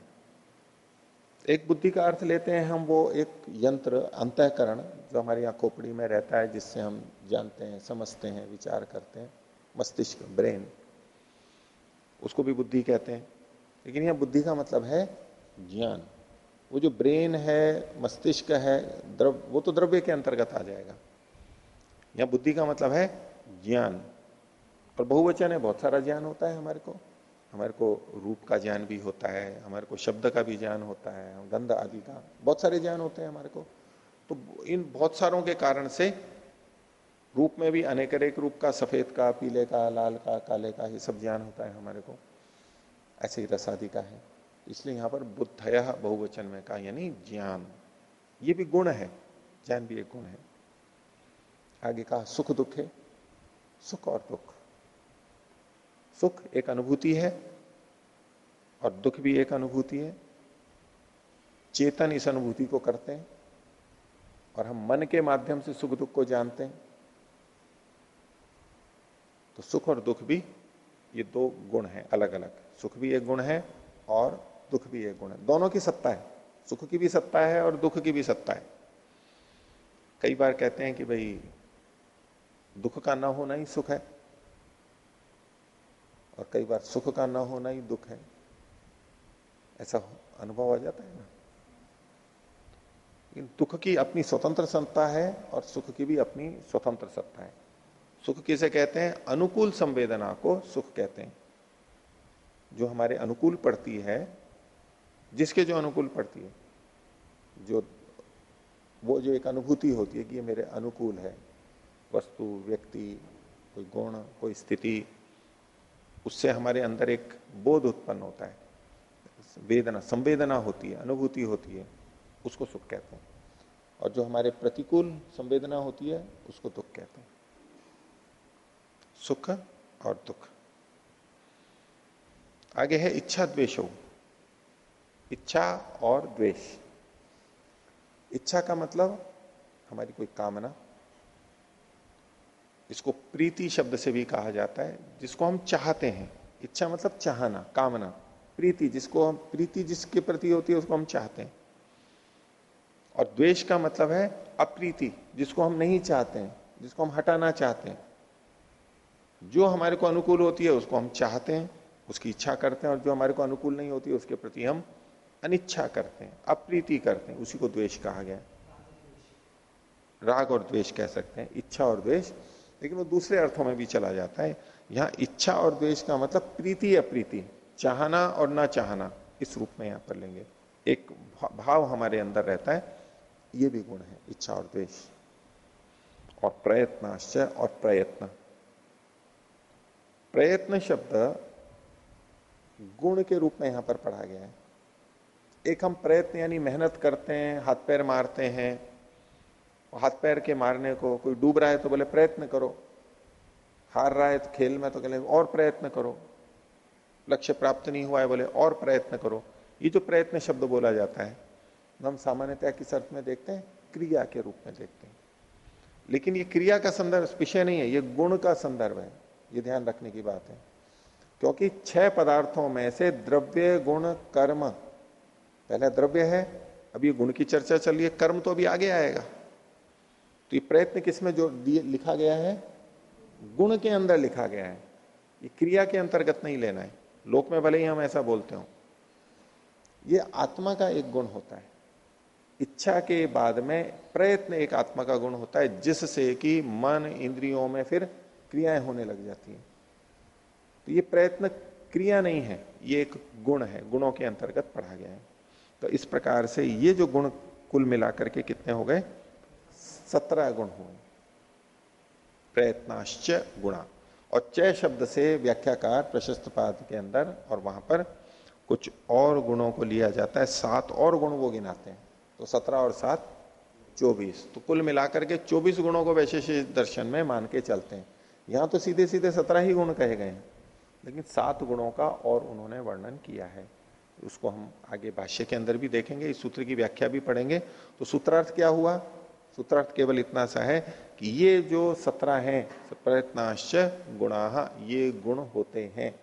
A: एक बुद्धि का अर्थ लेते हैं हम, वो एक यंत्र, अंतकरण, जो हमारी यहाँ खोपड़ी में रहता है, जिससे हम जानते हैं, समझते हैं, विचार करते हैं। मस्तिष्क, ब्रेन, उसको भी बुद्धि कहते हैं। लेकिन यह बुद्धि का मतलब है ज्ञान। वो जो ब्रेन है, मस्तिष्क है, द्रव, वो तो द्रव्य के अंतर्गत आ जाएगा। या बुद्धि का मतलब है ज्ञान। और बहुवचन है, बहुत सारा ज्ञान होता है हमारे को। हमारे को रूप का ज्ञान भी होता है, हमारे को शब्द का भी ज्ञान होता है, गंध आदि का। बहुत सारे ज्ञान होते हैं हमारे को। तो इन बहुत सारों के कारण से रूप में भी अनेक अनेक रूप का, सफ़ेद का, पीले का, लाल का, काले का, ये सब ज्ञान होता है हमारे को। ऐसे ही रस आदि का है। इसलिए यहाँ पर बुद्धय बहुवचन में कहा, यानी ज्ञान। ये भी गुण है, ज्ञान भी एक गुण है। आगे कहा, सुख दुख है, सुख और दुख। सुख एक अनुभूति है और दुख भी एक अनुभूति है। चेतन इस अनुभूति को करते हैं और हम मन के माध्यम से सुख दुख को जानते हैं। तो सुख और दुख भी ये दो गुण हैं अलग अलग सुख भी एक गुण है और दुख भी एक गुण है। दोनों की सत्ता है। सुख की भी सत्ता है और दुख की भी सत्ता है। कई बार कहते हैं कि भाई, दुख का ना होना ही सुख है। और कई बार सुख का ना होना ही दुख है। ऐसा अनुभव आ जाता है ना? इन दुख की अपनी स्वतंत्र सत्ता है और सुख की भी अपनी स्वतंत्र सत्ता है। सुख किसे कहते हैं? अनुकूल संवेदना को सुख कहते हैं। जो हमारे अनुकूल पड़ती है जिसके जो अनुकूल पड़ती है, जो, वो जो एक अनुभूति होती है कि ये मेरे अनुकूल है, वस्तु, व्यक्ति, कोई गुण, कोई स्थिति, उससे हमारे अंदर एक बोध उत्पन्न होता है। वेदना, संवेदना होती है, अनुभूति होती है, उसको सुख कहते हैं। और जो हमारे प्रतिकूल संवेदना होती है, उसको दुख कहते हैं। सुख और दुख। आगे है इच्छा द्वेषो। इच्छा और द्वेष। इच्छा का मतलब हमारी कोई कामना। इसको प्रीति शब्द से भी कहा जाता है, जिसको हम चाहते हैं। इच्छा मतलब चाहना, कामना। प्रीति, जिसको हम, प्रीति जिसके प्रति होती है, उसको हम चाहते हैं। और द्वेष का मतलब है अप्रीति, जिसको हम नहीं चाहते हैं, जिसको हम हटाना चाहते हैं। जो हमारे को अनुकूल होती है, उसको हम चाहते हैं, उसकी इच्छा करते हैं, और जो हमारे को अनुकूल नहीं होती है, उसके प्रति हम अनिच्छा करते हैं, अप्रीति करते हैं, उसी को द्वेष कहा गया। राग और द्वेष कह सकते हैं, इच्छा और द्वेष। लेकिन वो दूसरे अर्थों में भी चला जाता है। यहाँ इच्छा और द्वेष का मतलब प्रीति अप्रीति, चाहना और ना चाहना, इस रूप में यहाँ पर लेंगे। एक भाव हमारे अंदर रहता है, ये भी गुण है, इच्छा और द्वेष। और प्रयत्नाश्चय और प्रयत्न। प्रयत्न शब्द गुण के रूप में यहाँ पर पढ़ा गया है। एक हम प्रयत्न यानी मेहनत करते हैं, हाथ पैर मारते हैं हाथ पैर के मारने को कोई डूब रहा है तो बोले प्रयत्न करो। हार रहा है तो खेल में तो कहले और प्रयत्न करो। लक्ष्य प्राप्त नहीं हुआ है बोले, और प्रयत्न करो। ये जो प्रयत्न शब्द बोला जाता है, हम सामान्यतः किस अर्थ में देखते हैं? क्रिया के रूप में देखते हैं। लेकिन ये क्रिया का संदर्भ, विषय नहीं है, ये गुण का संदर्भ है। ये ध्यान रखने की बात है। क्योंकि छह पदार्थों में से द्रव्य, गुण, कर्म पहले द्रव्य है अभी गुण की चर्चा चल रही है, कर्म तो अभी आगे आएगा। तो ये प्रयत्न किसमें जो लिखा गया है? गुण के अंदर लिखा गया है। ये क्रिया के अंतर्गत नहीं लेना है। लोक में भले ही हम ऐसा बोलते हो। ये आत्मा का एक गुण होता है। इच्छा के बाद में प्रयत्न एक आत्मा का गुण होता है, जिससे कि मन इंद्रियों में फिर क्रियाएँ होने लग जाती हैं। तो ये प्रयत्न क्रिया नहीं है, ये एक गुण है, गुणों के अंतर्गत पढ़ा गया है। तो इस प्रकार से ये जो गुण कुल मिलाकर के कितने हो गए? सत्रह गुण हुए। प्रयत्नाश्च गुणा। और चय शब्द से व्याख्याकार प्रशस्त पाद के अंदर और वहाँ पर कुछ और गुणों को लिया जाता है। सात और गुण वो गिनाते हैं। तो सत्रह और सात, चौबीस। तो कुल मिलाकर के चौबीस गुणों को वैशेष दर्शन में मान के चलते हैं। यहाँ तो सीधे सीधे सत्रह ही गुण कहे गए हैं। लेकिन सात गुणों का और उन्होंने वर्णन किया है। उसको हम आगे भाष्य के अंदर भी देखेंगे, इस सूत्र की व्याख्या भी पढ़ेंगे। तो सूत्रार्थ क्या हुआ? सूत्रार्थ केवल इतना सा है कि ये जो सत्रह हैं, प्रयत्नाश्च गुणा, ये गुण होते हैं।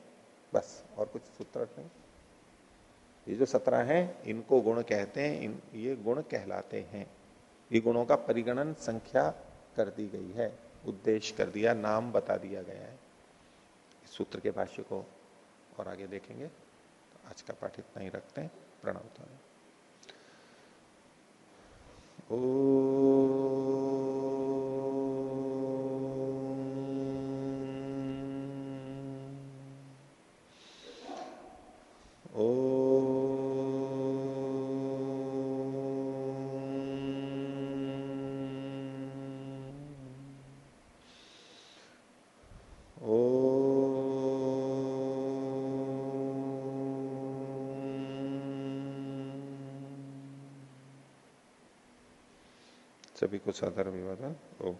A: बस, और कुछ सूत्रार्थ नहीं? ये जो सत्रह हैं, इनको गुण कहते हैं, इन, ये गुण कहलाते हैं। ये गुणों का परिगणन संख्या कर दी गई है उद्देश्य कर दिया, नाम बता दिया गया है। इस सूत्र के भाष्य को और आगे देखेंगे। आज का पाठ इतना ही रखते हैं। प्रणव ओ सभी को साधारण अभिवादन ओम